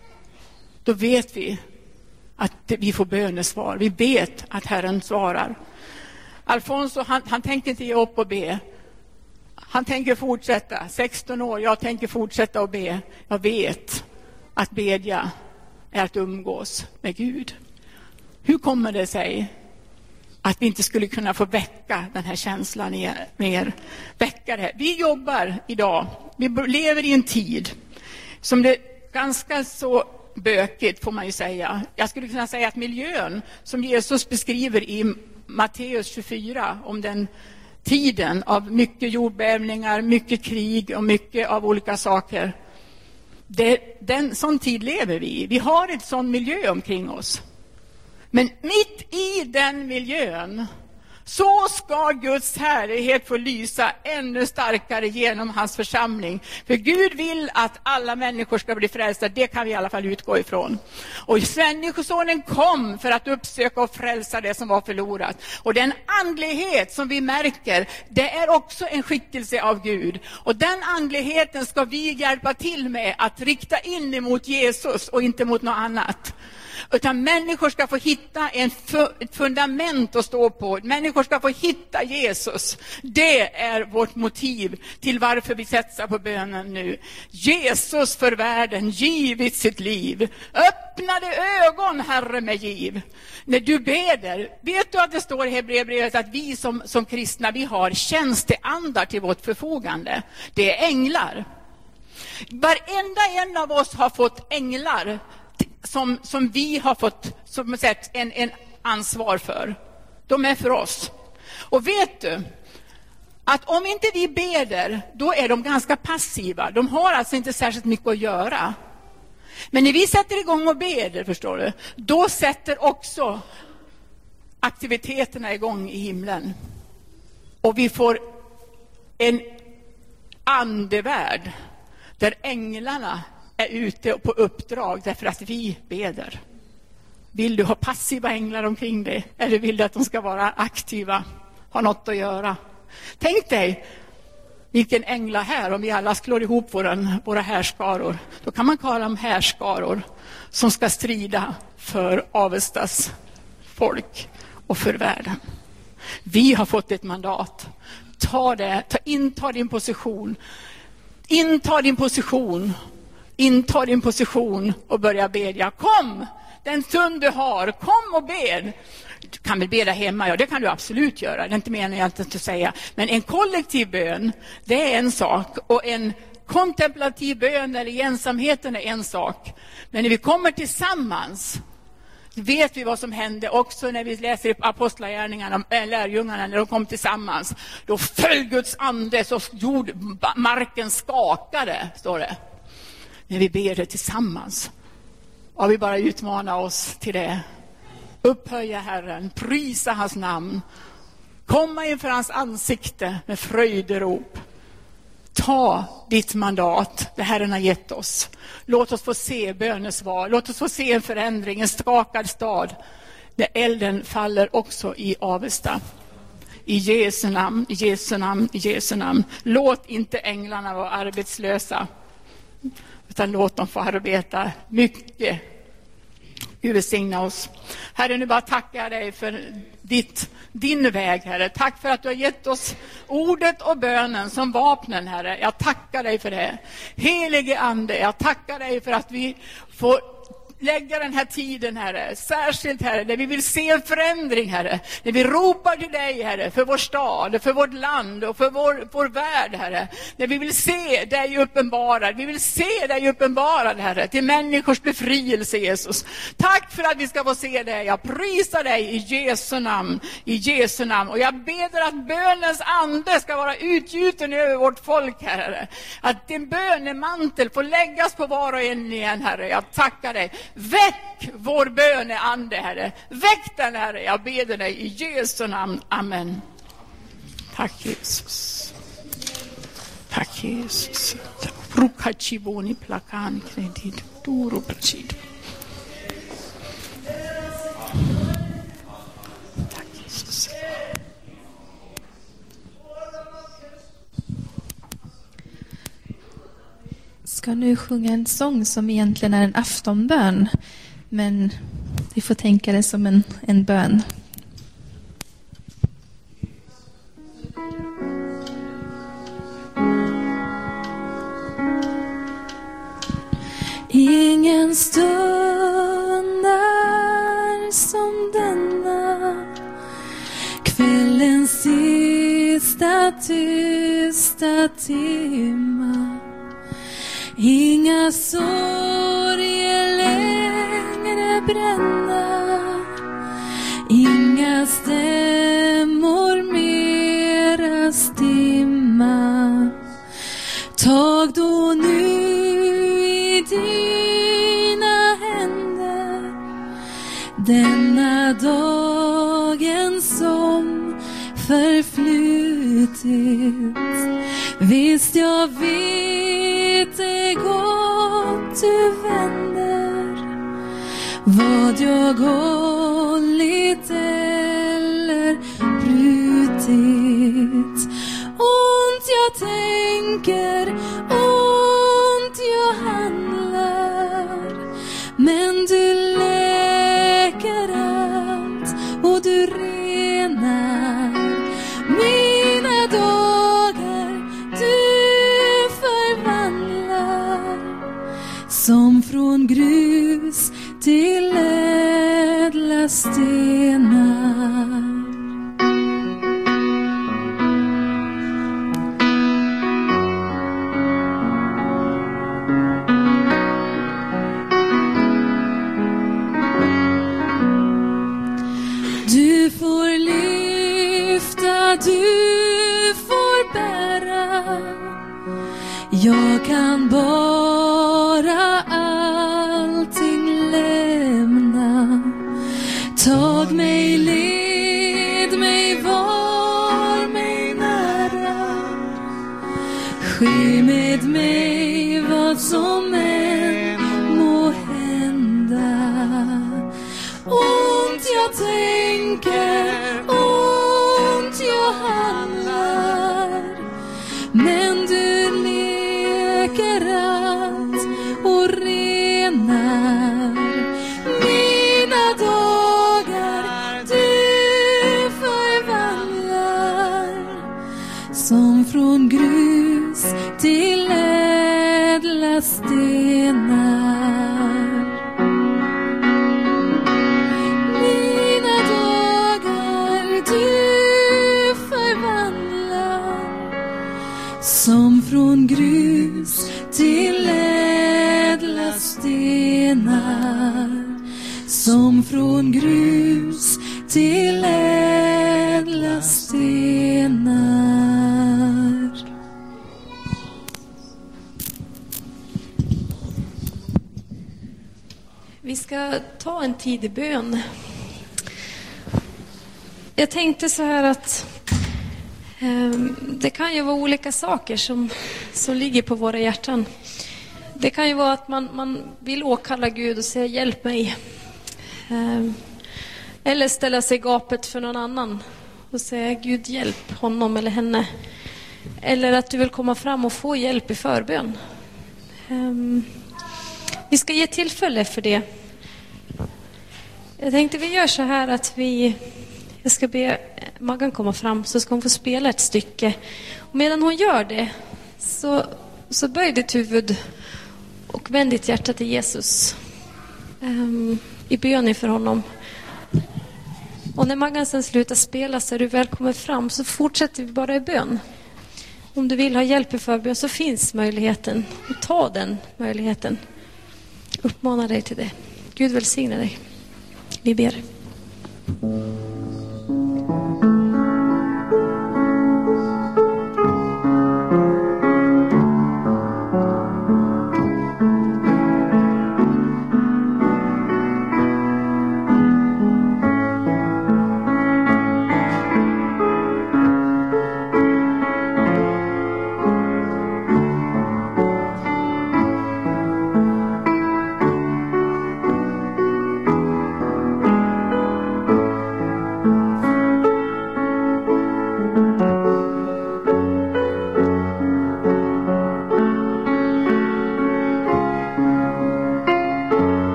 Då vet vi att vi får bönesvar. Vi vet att Herren svarar. Alfonso, han, han tänkte inte ge upp och be. Han tänker fortsätta. 16 år, jag tänker fortsätta att be. Jag vet att bedja är att umgås med Gud. Hur kommer det sig att vi inte skulle kunna få väcka den här känslan mer? Väcka det. Vi jobbar idag, vi lever i en tid som det är ganska så bökigt, får man ju säga. Jag skulle kunna säga att miljön som Jesus beskriver i Matteus 24 om den tiden av mycket jordbävningar, mycket krig och mycket av olika saker. Det, den, sån tid lever vi i. Vi har en sån miljö omkring oss. Men mitt i den miljön så ska Guds härlighet få lysa ännu starkare genom hans församling. För Gud vill att alla människor ska bli frälsta, det kan vi i alla fall utgå ifrån. Och Människosonen kom för att uppsöka och frälsa det som var förlorat. Och den andlighet som vi märker, det är också en skickelse av Gud. Och den andligheten ska vi hjälpa till med att rikta in emot Jesus och inte mot något annat. Utan människor ska få hitta en fu ett fundament att stå på. Människor ska få hitta Jesus. Det är vårt motiv till varför vi satsar på bönen nu. Jesus för världen givit sitt liv. Öppnade ögon, Herre, med giv. När du beder, vet du att det står i Hebreerbrevet att vi som, som kristna, vi har tjänsteandar till vårt förfogande. Det är änglar. Varenda en av oss har fått änglar som, som vi har fått som sagt, en, en ansvar för. De är för oss. Och vet du, att om inte vi beder, då är de ganska passiva. De har alltså inte särskilt mycket att göra. Men när vi sätter igång och beder, förstår du, då sätter också aktiviteterna igång i himlen. Och vi får en andevärld där änglarna är ute på uppdrag därför att vi beder. Vill du ha passiva änglar omkring dig eller vill du att de ska vara aktiva, ha något att göra? Tänk dig vilken ängla här om vi alla slår ihop våra, våra härskaror. Då kan man kalla dem härskaror som ska strida för Avestas folk och för världen. Vi har fått ett mandat. Ta det, ta, inta din position. Inta din position. Inta din position och börja bedja. Kom, den stund du har, kom och bed. Du kan väl bedja hemma? Ja, det kan du absolut göra. Det är inte meningen att säga. Men en kollektiv bön, det är en sak. Och en kontemplativ bön eller ensamheten är en sak. Men när vi kommer tillsammans vet vi vad som hände också när vi läser i Apostlagärningarna, om lärjungarna, när de kom tillsammans. Då föll Guds ande så jord, marken skakade, står det. När vi ber det tillsammans. Och vi bara utmana oss till det. Upphöja Herren, prisa hans namn, komma inför hans ansikte med fröjderop. Ta ditt mandat, det Herren har gett oss. Låt oss få se bönesvar, låt oss få se en förändring, en skakad stad. Där elden faller också i Avesta. I Jesu namn, i Jesu namn, i Jesu namn. Låt inte änglarna vara arbetslösa, utan låt dem få arbeta mycket Gud välsigna oss. Herre, nu bara tackar jag dig för ditt, din väg, Herre. Tack för att du har gett oss ordet och bönen som vapnen, Herre. Jag tackar dig för det. Helige Ande, jag tackar dig för att vi får lägga den här tiden, Herre, särskilt Herre, där vi vill se en förändring, Herre. När vi ropar till dig, Herre, för vår stad, för vårt land och för vår, vår värld, Herre. När vi vill se dig uppenbarad, vi vill se dig uppenbarad, Herre, till människors befrielse, Jesus. Tack för att vi ska få se dig. Jag prisar dig i Jesu namn, i Jesu namn. Och jag ber att bönens ande ska vara utgjuten över vårt folk, Herre. Att din bönemantel får läggas på var och en igen, Herre. Jag tackar dig. Väck vår böneande, Herre. Väck den, Herre. Jag ber dig i Jesu namn. Amen. Tack Jesus. Tack Jesus. Rukachiboni plakan kredit. Duro prachid. Ska nu sjunga en sång som egentligen är en aftonbön. Men vi får tänka det som en, en bön. Ingen stund är som denna Kvällens sista tysta timma Inga sorger längre bränna. Inga stämmor mera stimma. Tag då nu i dina händer denna dagen som förflutit. Visst jag vet det gott du vänder vad jag hållit eller brutit. Ont jag tänker, från grus till ädla stenar. Du får lyfta, du får bära. Jag kan bara tid i bön. Jag tänkte så här att eh, det kan ju vara olika saker som, som ligger på våra hjärtan. Det kan ju vara att man, man vill åkalla Gud och säga hjälp mig. Eh, eller ställa sig i gapet för någon annan och säga Gud hjälp honom eller henne. Eller att du vill komma fram och få hjälp i förbön. Eh, vi ska ge tillfälle för det. Jag tänkte vi gör så här att vi... Jag ska be Maggan komma fram så ska hon få spela ett stycke. Och medan hon gör det så, så böj ditt huvud och vänd ditt hjärta till Jesus. Ehm, um, I bön inför honom. Och när Maggan sen slutar spela så är du välkommen fram så fortsätter vi bara i bön. Om du vill ha hjälp i förbön så finns möjligheten. Och ta den möjligheten uppmanar dig till det. Gud välsigne dig. Vi ber.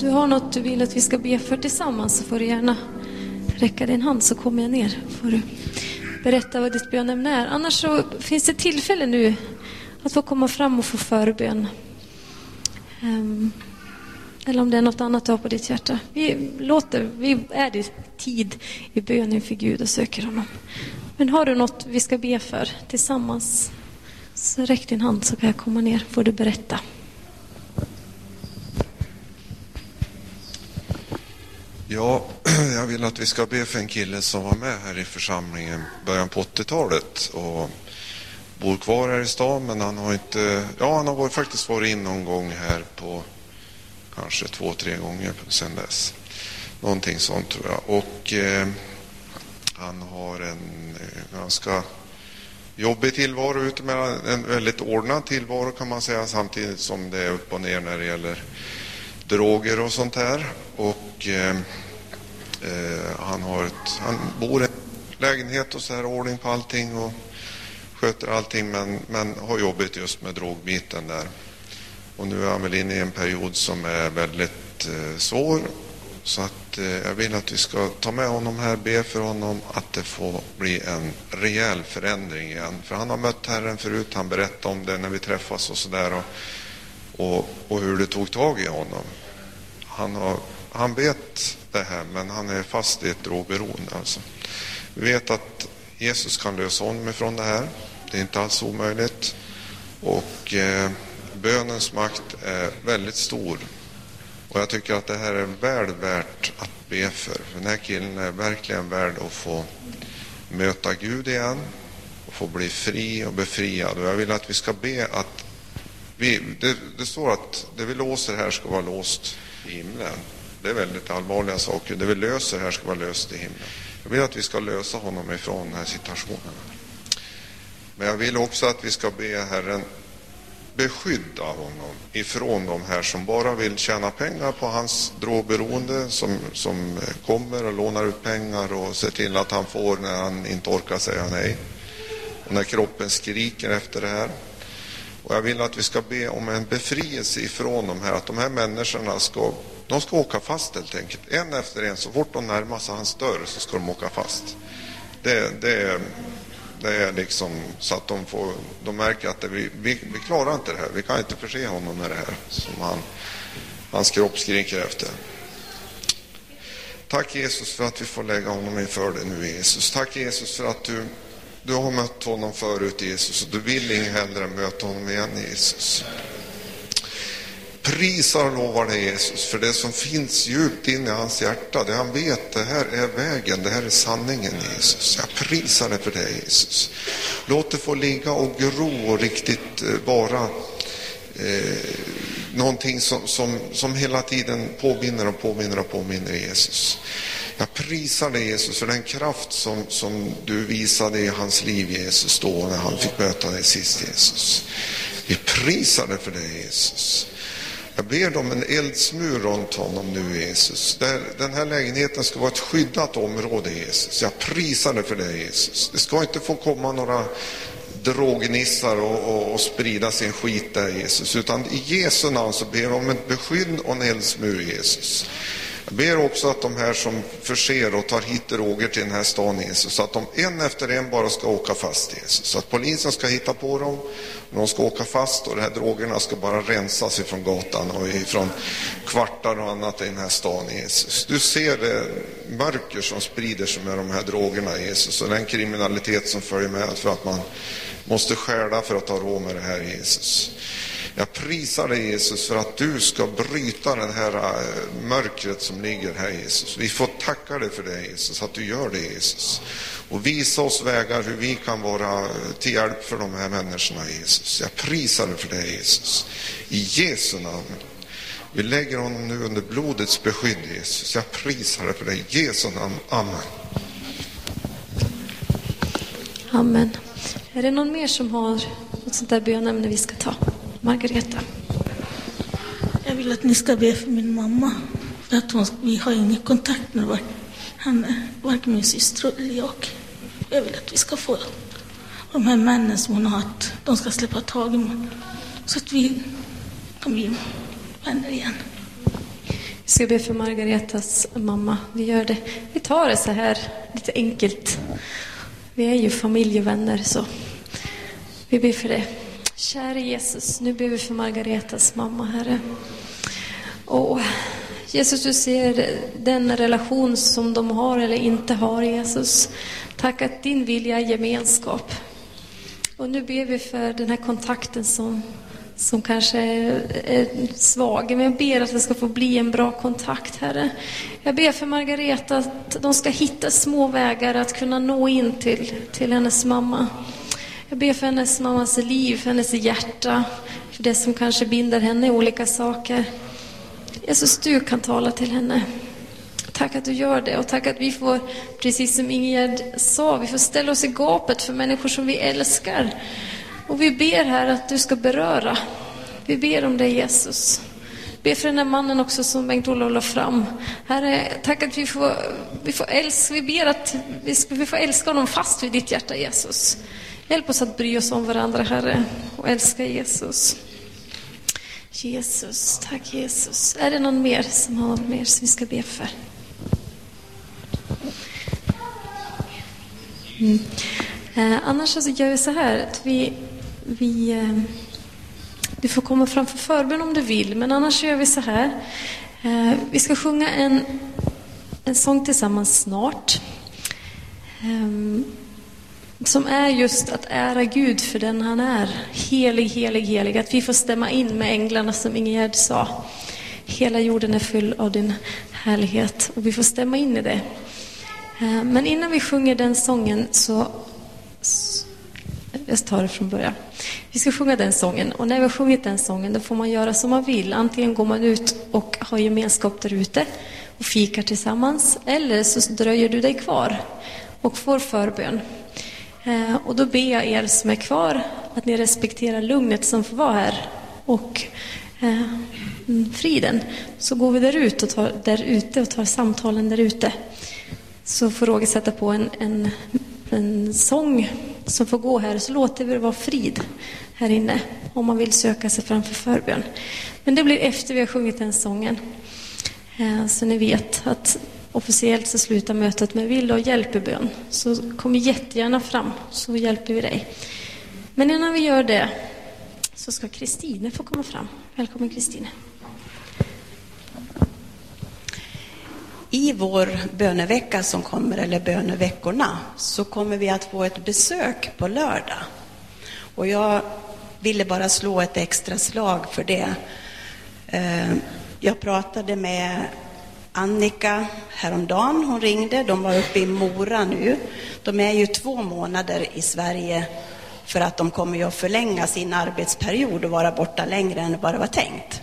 Du har något du vill att vi ska be för tillsammans så får du gärna räcka din hand så kommer jag ner. Får du berätta vad ditt bönämne är. Annars så finns det tillfälle nu att få komma fram och få förbön. Um, eller om det är något annat du har på ditt hjärta. Vi, låter, vi är i tid i bön inför Gud och söker honom. Men har du något vi ska be för tillsammans så räck din hand så kan jag komma ner får du berätta. Ja, jag vill att vi ska be för en kille som var med här i församlingen början på 80-talet och bor kvar här i stan, men han har inte... Ja, han har faktiskt varit in någon gång här på kanske två, tre gånger sedan dess. Någonting sånt tror jag. Och eh, han har en eh, ganska jobbig tillvaro ute med en väldigt ordnad tillvaro kan man säga samtidigt som det är upp och ner när det gäller droger och sånt här. Och eh, eh, han, har ett, han bor i en lägenhet och så här ordning på allting och sköter allting men, men har jobbigt just med drogbiten där. Och nu är han väl inne i en period som är väldigt eh, svår. Så att eh, jag vill att vi ska ta med honom här, be för honom att det får bli en rejäl förändring igen. För han har mött Herren förut, han berättade om det när vi träffas och sådär. Och, och, hur det tog tag i honom. Han, har, han vet det här, men han är fast i ett drogberoende. Alltså. Vi vet att Jesus kan lösa honom ifrån det här. Det är inte alls omöjligt. Och eh, bönens makt är väldigt stor. Och jag tycker att det här är väl värt att be för. Den här killen är verkligen värd att få möta Gud igen och få bli fri och befriad. Och jag vill att vi ska be att vi, det, det står att det vi låser här ska vara låst i himlen. Det är väldigt allvarliga saker. Det vi löser här ska vara löst i himlen. Jag vill att vi ska lösa honom ifrån den här situationen. Men jag vill också att vi ska be Herren beskydda honom ifrån de här som bara vill tjäna pengar på hans drogberoende, som, som kommer och lånar ut pengar och ser till att han får när han inte orkar säga nej. Och när kroppen skriker efter det här. Och jag vill att vi ska be om en befrielse ifrån de här, att de här människorna ska, de ska åka fast helt enkelt. En efter en, så fort de närmar sig hans dörr så ska de åka fast. Det, det, det är liksom så att de, får, de märker att det, vi, vi, vi klarar inte det här. Vi kan inte förse honom med det här som han, hans kropp skriker efter. Tack Jesus för att vi får lägga honom inför dig nu Jesus. Tack Jesus för att du du har mött honom förut Jesus och du vill inget hellre möta honom igen Jesus. Prisar och lovar dig Jesus för det som finns djupt inne i hans hjärta. Det han vet, det här är vägen, det här är sanningen Jesus. Jag prisar dig för det Jesus. Låt det få ligga och gro och riktigt eh, vara eh, någonting som, som, som hela tiden påminner och påminner och påminner Jesus. Jag prisar dig Jesus för den kraft som, som du visade i hans liv Jesus då när han fick möta dig sist Jesus. Vi prisar dig för det Jesus. Jag ber om en eldsmur runt honom nu Jesus. Där den här lägenheten ska vara ett skyddat område Jesus. Jag prisar dig för det Jesus. Det ska inte få komma några drognissar och, och, och, sprida sin skit där Jesus. Utan i Jesu namn så ber jag om ett beskydd och en eldsmur Jesus. Jag ber också att de här som förser och tar hit droger till den här stan Jesus, så att de en efter en bara ska åka fast Jesus. Så att polisen ska hitta på dem, de ska åka fast och de här drogerna ska bara rensas ifrån gatan och ifrån kvartar och annat i den här stan Jesus. Du ser det mörker som sprider sig med de här drogerna Jesus och den kriminalitet som följer med för att man måste stjäla för att ha råd med det här Jesus. Jag prisar dig Jesus för att du ska bryta det här eh, mörkret som ligger här Jesus. Vi får tacka dig för det Jesus, att du gör det Jesus. Och visa oss vägar hur vi kan vara till hjälp för de här människorna Jesus. Jag prisar dig för det Jesus. I Jesu namn. Vi lägger honom nu under blodets beskydd Jesus. Jag prisar dig för det i Jesu namn. Amen. Amen. Är det någon mer som har något sånt där bönämne vi ska ta? Margareta. Jag vill att ni ska be för min mamma. För att hon, vi har ingen kontakt med henne, varken min syster eller jag. Jag vill att vi ska få de här männen som hon har haft, de ska släppa taget om Så att vi kan bli vänner igen. Vi ska be för Margaretas mamma. Vi gör det. Vi tar det så här lite enkelt. Vi är ju familjevänner så vi ber för det. Kära Jesus, nu ber vi för Margaretas mamma, Herre. Och Jesus, du ser den relation som de har eller inte har, Jesus. Tack att din vilja är gemenskap. Och nu ber vi för den här kontakten som, som kanske är svag. Men jag ber att det ska få bli en bra kontakt, Herre. Jag ber för Margareta att de ska hitta små vägar att kunna nå in till, till hennes mamma. Jag ber för hennes mammas liv, för hennes hjärta, för det som kanske binder henne i olika saker. Jesus, du kan tala till henne. Tack att du gör det och tack att vi får, precis som Ingegerd sa, vi får ställa oss i gapet för människor som vi älskar. Och vi ber här att du ska beröra. Vi ber om dig Jesus. Be för den här mannen också som Bengt-Olof la fram. Herre, tack att vi får, vi får älska, vi ber att vi, vi får älska honom fast vid ditt hjärta Jesus. Hjälp oss att bry oss om varandra Herre och älska Jesus. Jesus, tack Jesus. Är det någon mer som har något mer som vi ska be för? Mm. Eh, annars så gör vi så här att vi, vi eh, du får komma fram för förbön om du vill, men annars gör vi så här. Eh, vi ska sjunga en, en sång tillsammans snart. Eh, som är just att ära Gud för den han är. Helig, helig, helig. Att vi får stämma in med änglarna som Ingegerd sa. Hela jorden är full av din härlighet och vi får stämma in i det. Eh, men innan vi sjunger den sången så... Jag tar det från början. Vi ska sjunga den sången och när vi har sjungit den sången då får man göra som man vill. Antingen går man ut och har gemenskap där ute och fikar tillsammans eller så dröjer du dig kvar och får förbön. Eh, och då ber jag er som är kvar att ni respekterar lugnet som får vara här och eh, friden. Så går vi där, ute och tar, där ute och tar samtalen där ute. Så får Roger sätta på en, en, en sång som får gå här, så låter vi det vara frid här inne om man vill söka sig framför förbön. Men det blir efter vi har sjungit den sången. Eh, så ni vet att officiellt så slutar mötet med vill du ha hjälp i bön så kom jättegärna fram så hjälper vi dig. Men innan vi gör det så ska Kristine få komma fram. Välkommen Kristine. I vår bönevecka som kommer, eller böneveckorna, så kommer vi att få ett besök på lördag. Och jag ville bara slå ett extra slag för det. Eh, jag pratade med Annika häromdagen, hon ringde. De var uppe i Mora nu. De är ju två månader i Sverige för att de kommer ju att förlänga sin arbetsperiod och vara borta längre än vad det var tänkt.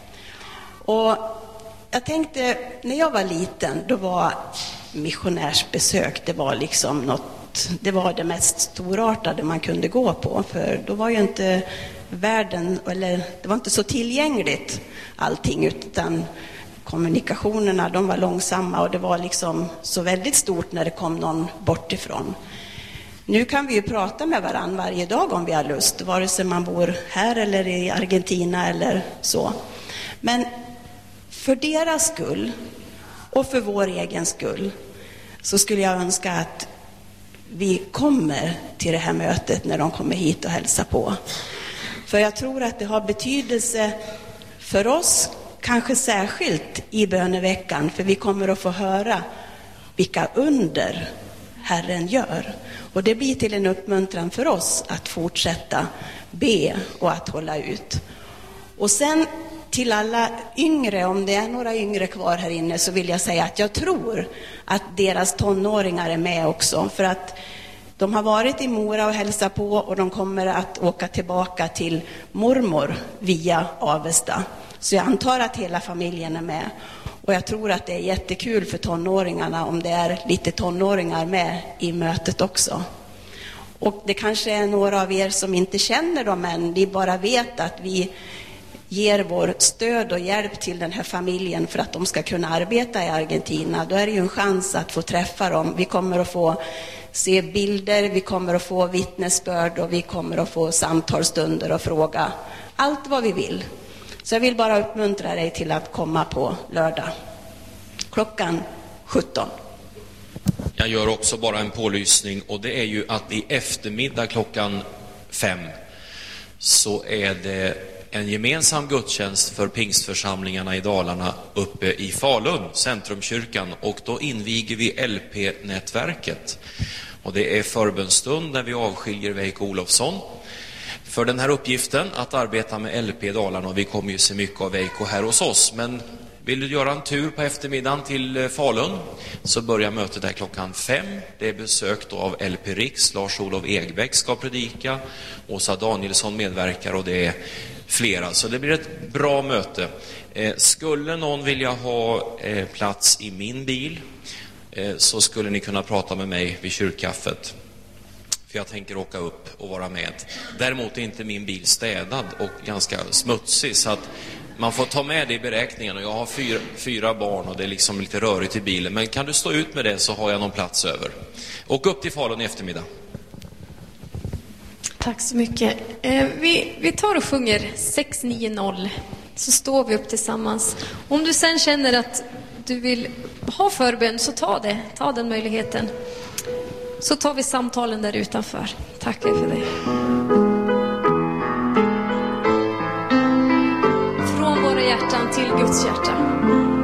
Och jag tänkte, när jag var liten, då var missionärsbesök, det var liksom något, det var det mest storartade man kunde gå på, för då var ju inte världen, eller det var inte så tillgängligt allting, utan kommunikationerna, de var långsamma och det var liksom så väldigt stort när det kom någon bortifrån. Nu kan vi ju prata med varandra varje dag om vi har lust, vare sig man bor här eller i Argentina eller så. Men för deras skull och för vår egen skull så skulle jag önska att vi kommer till det här mötet när de kommer hit och hälsar på. För jag tror att det har betydelse för oss kanske särskilt i böneveckan, för vi kommer att få höra vilka under Herren gör. Och det blir till en uppmuntran för oss att fortsätta be och att hålla ut. Och sen till alla yngre, om det är några yngre kvar här inne, så vill jag säga att jag tror att deras tonåringar är med också. För att de har varit i Mora och hälsat på och de kommer att åka tillbaka till mormor via Avesta. Så jag antar att hela familjen är med. Och jag tror att det är jättekul för tonåringarna om det är lite tonåringar med i mötet också. Och det kanske är några av er som inte känner dem än, vi bara vet att vi ger vårt stöd och hjälp till den här familjen för att de ska kunna arbeta i Argentina. Då är det ju en chans att få träffa dem. Vi kommer att få se bilder, vi kommer att få vittnesbörd och vi kommer att få samtalsstunder och fråga allt vad vi vill. Så jag vill bara uppmuntra dig till att komma på lördag. klockan 17. Jag gör också bara en pålysning och det är ju att i eftermiddag klockan fem så är det en gemensam gudstjänst för pingstförsamlingarna i Dalarna uppe i Falun, Centrumkyrkan, och då inviger vi LP-nätverket. Och det är förbönstund där vi avskiljer Veiko Olofsson för den här uppgiften att arbeta med LP i Dalarna och vi kommer ju se mycket av EIKO här hos oss. Men vill du göra en tur på eftermiddagen till eh, Falun så börjar mötet där klockan fem. Det är besök då av LP Riks, Lars-Olof Egbäck ska predika, Åsa Danielsson medverkar och det är flera. Så det blir ett bra möte. Eh, skulle någon vilja ha eh, plats i min bil eh, så skulle ni kunna prata med mig vid kyrkkaffet för jag tänker åka upp och vara med. Däremot är inte min bil städad och ganska smutsig, så att man får ta med det i beräkningen. Och jag har fyra, fyra, barn och det är liksom lite rörigt i bilen. Men kan du stå ut med det så har jag någon plats över. Åk upp till Falun i eftermiddag. Tack så mycket. Eh, vi, vi tar och sjunger 690, så står vi upp tillsammans. Om du sen känner att du vill ha förbön, så ta det. Ta den möjligheten. Så tar vi samtalen där utanför. Tackar för det. Från våra hjärtan till Guds hjärta.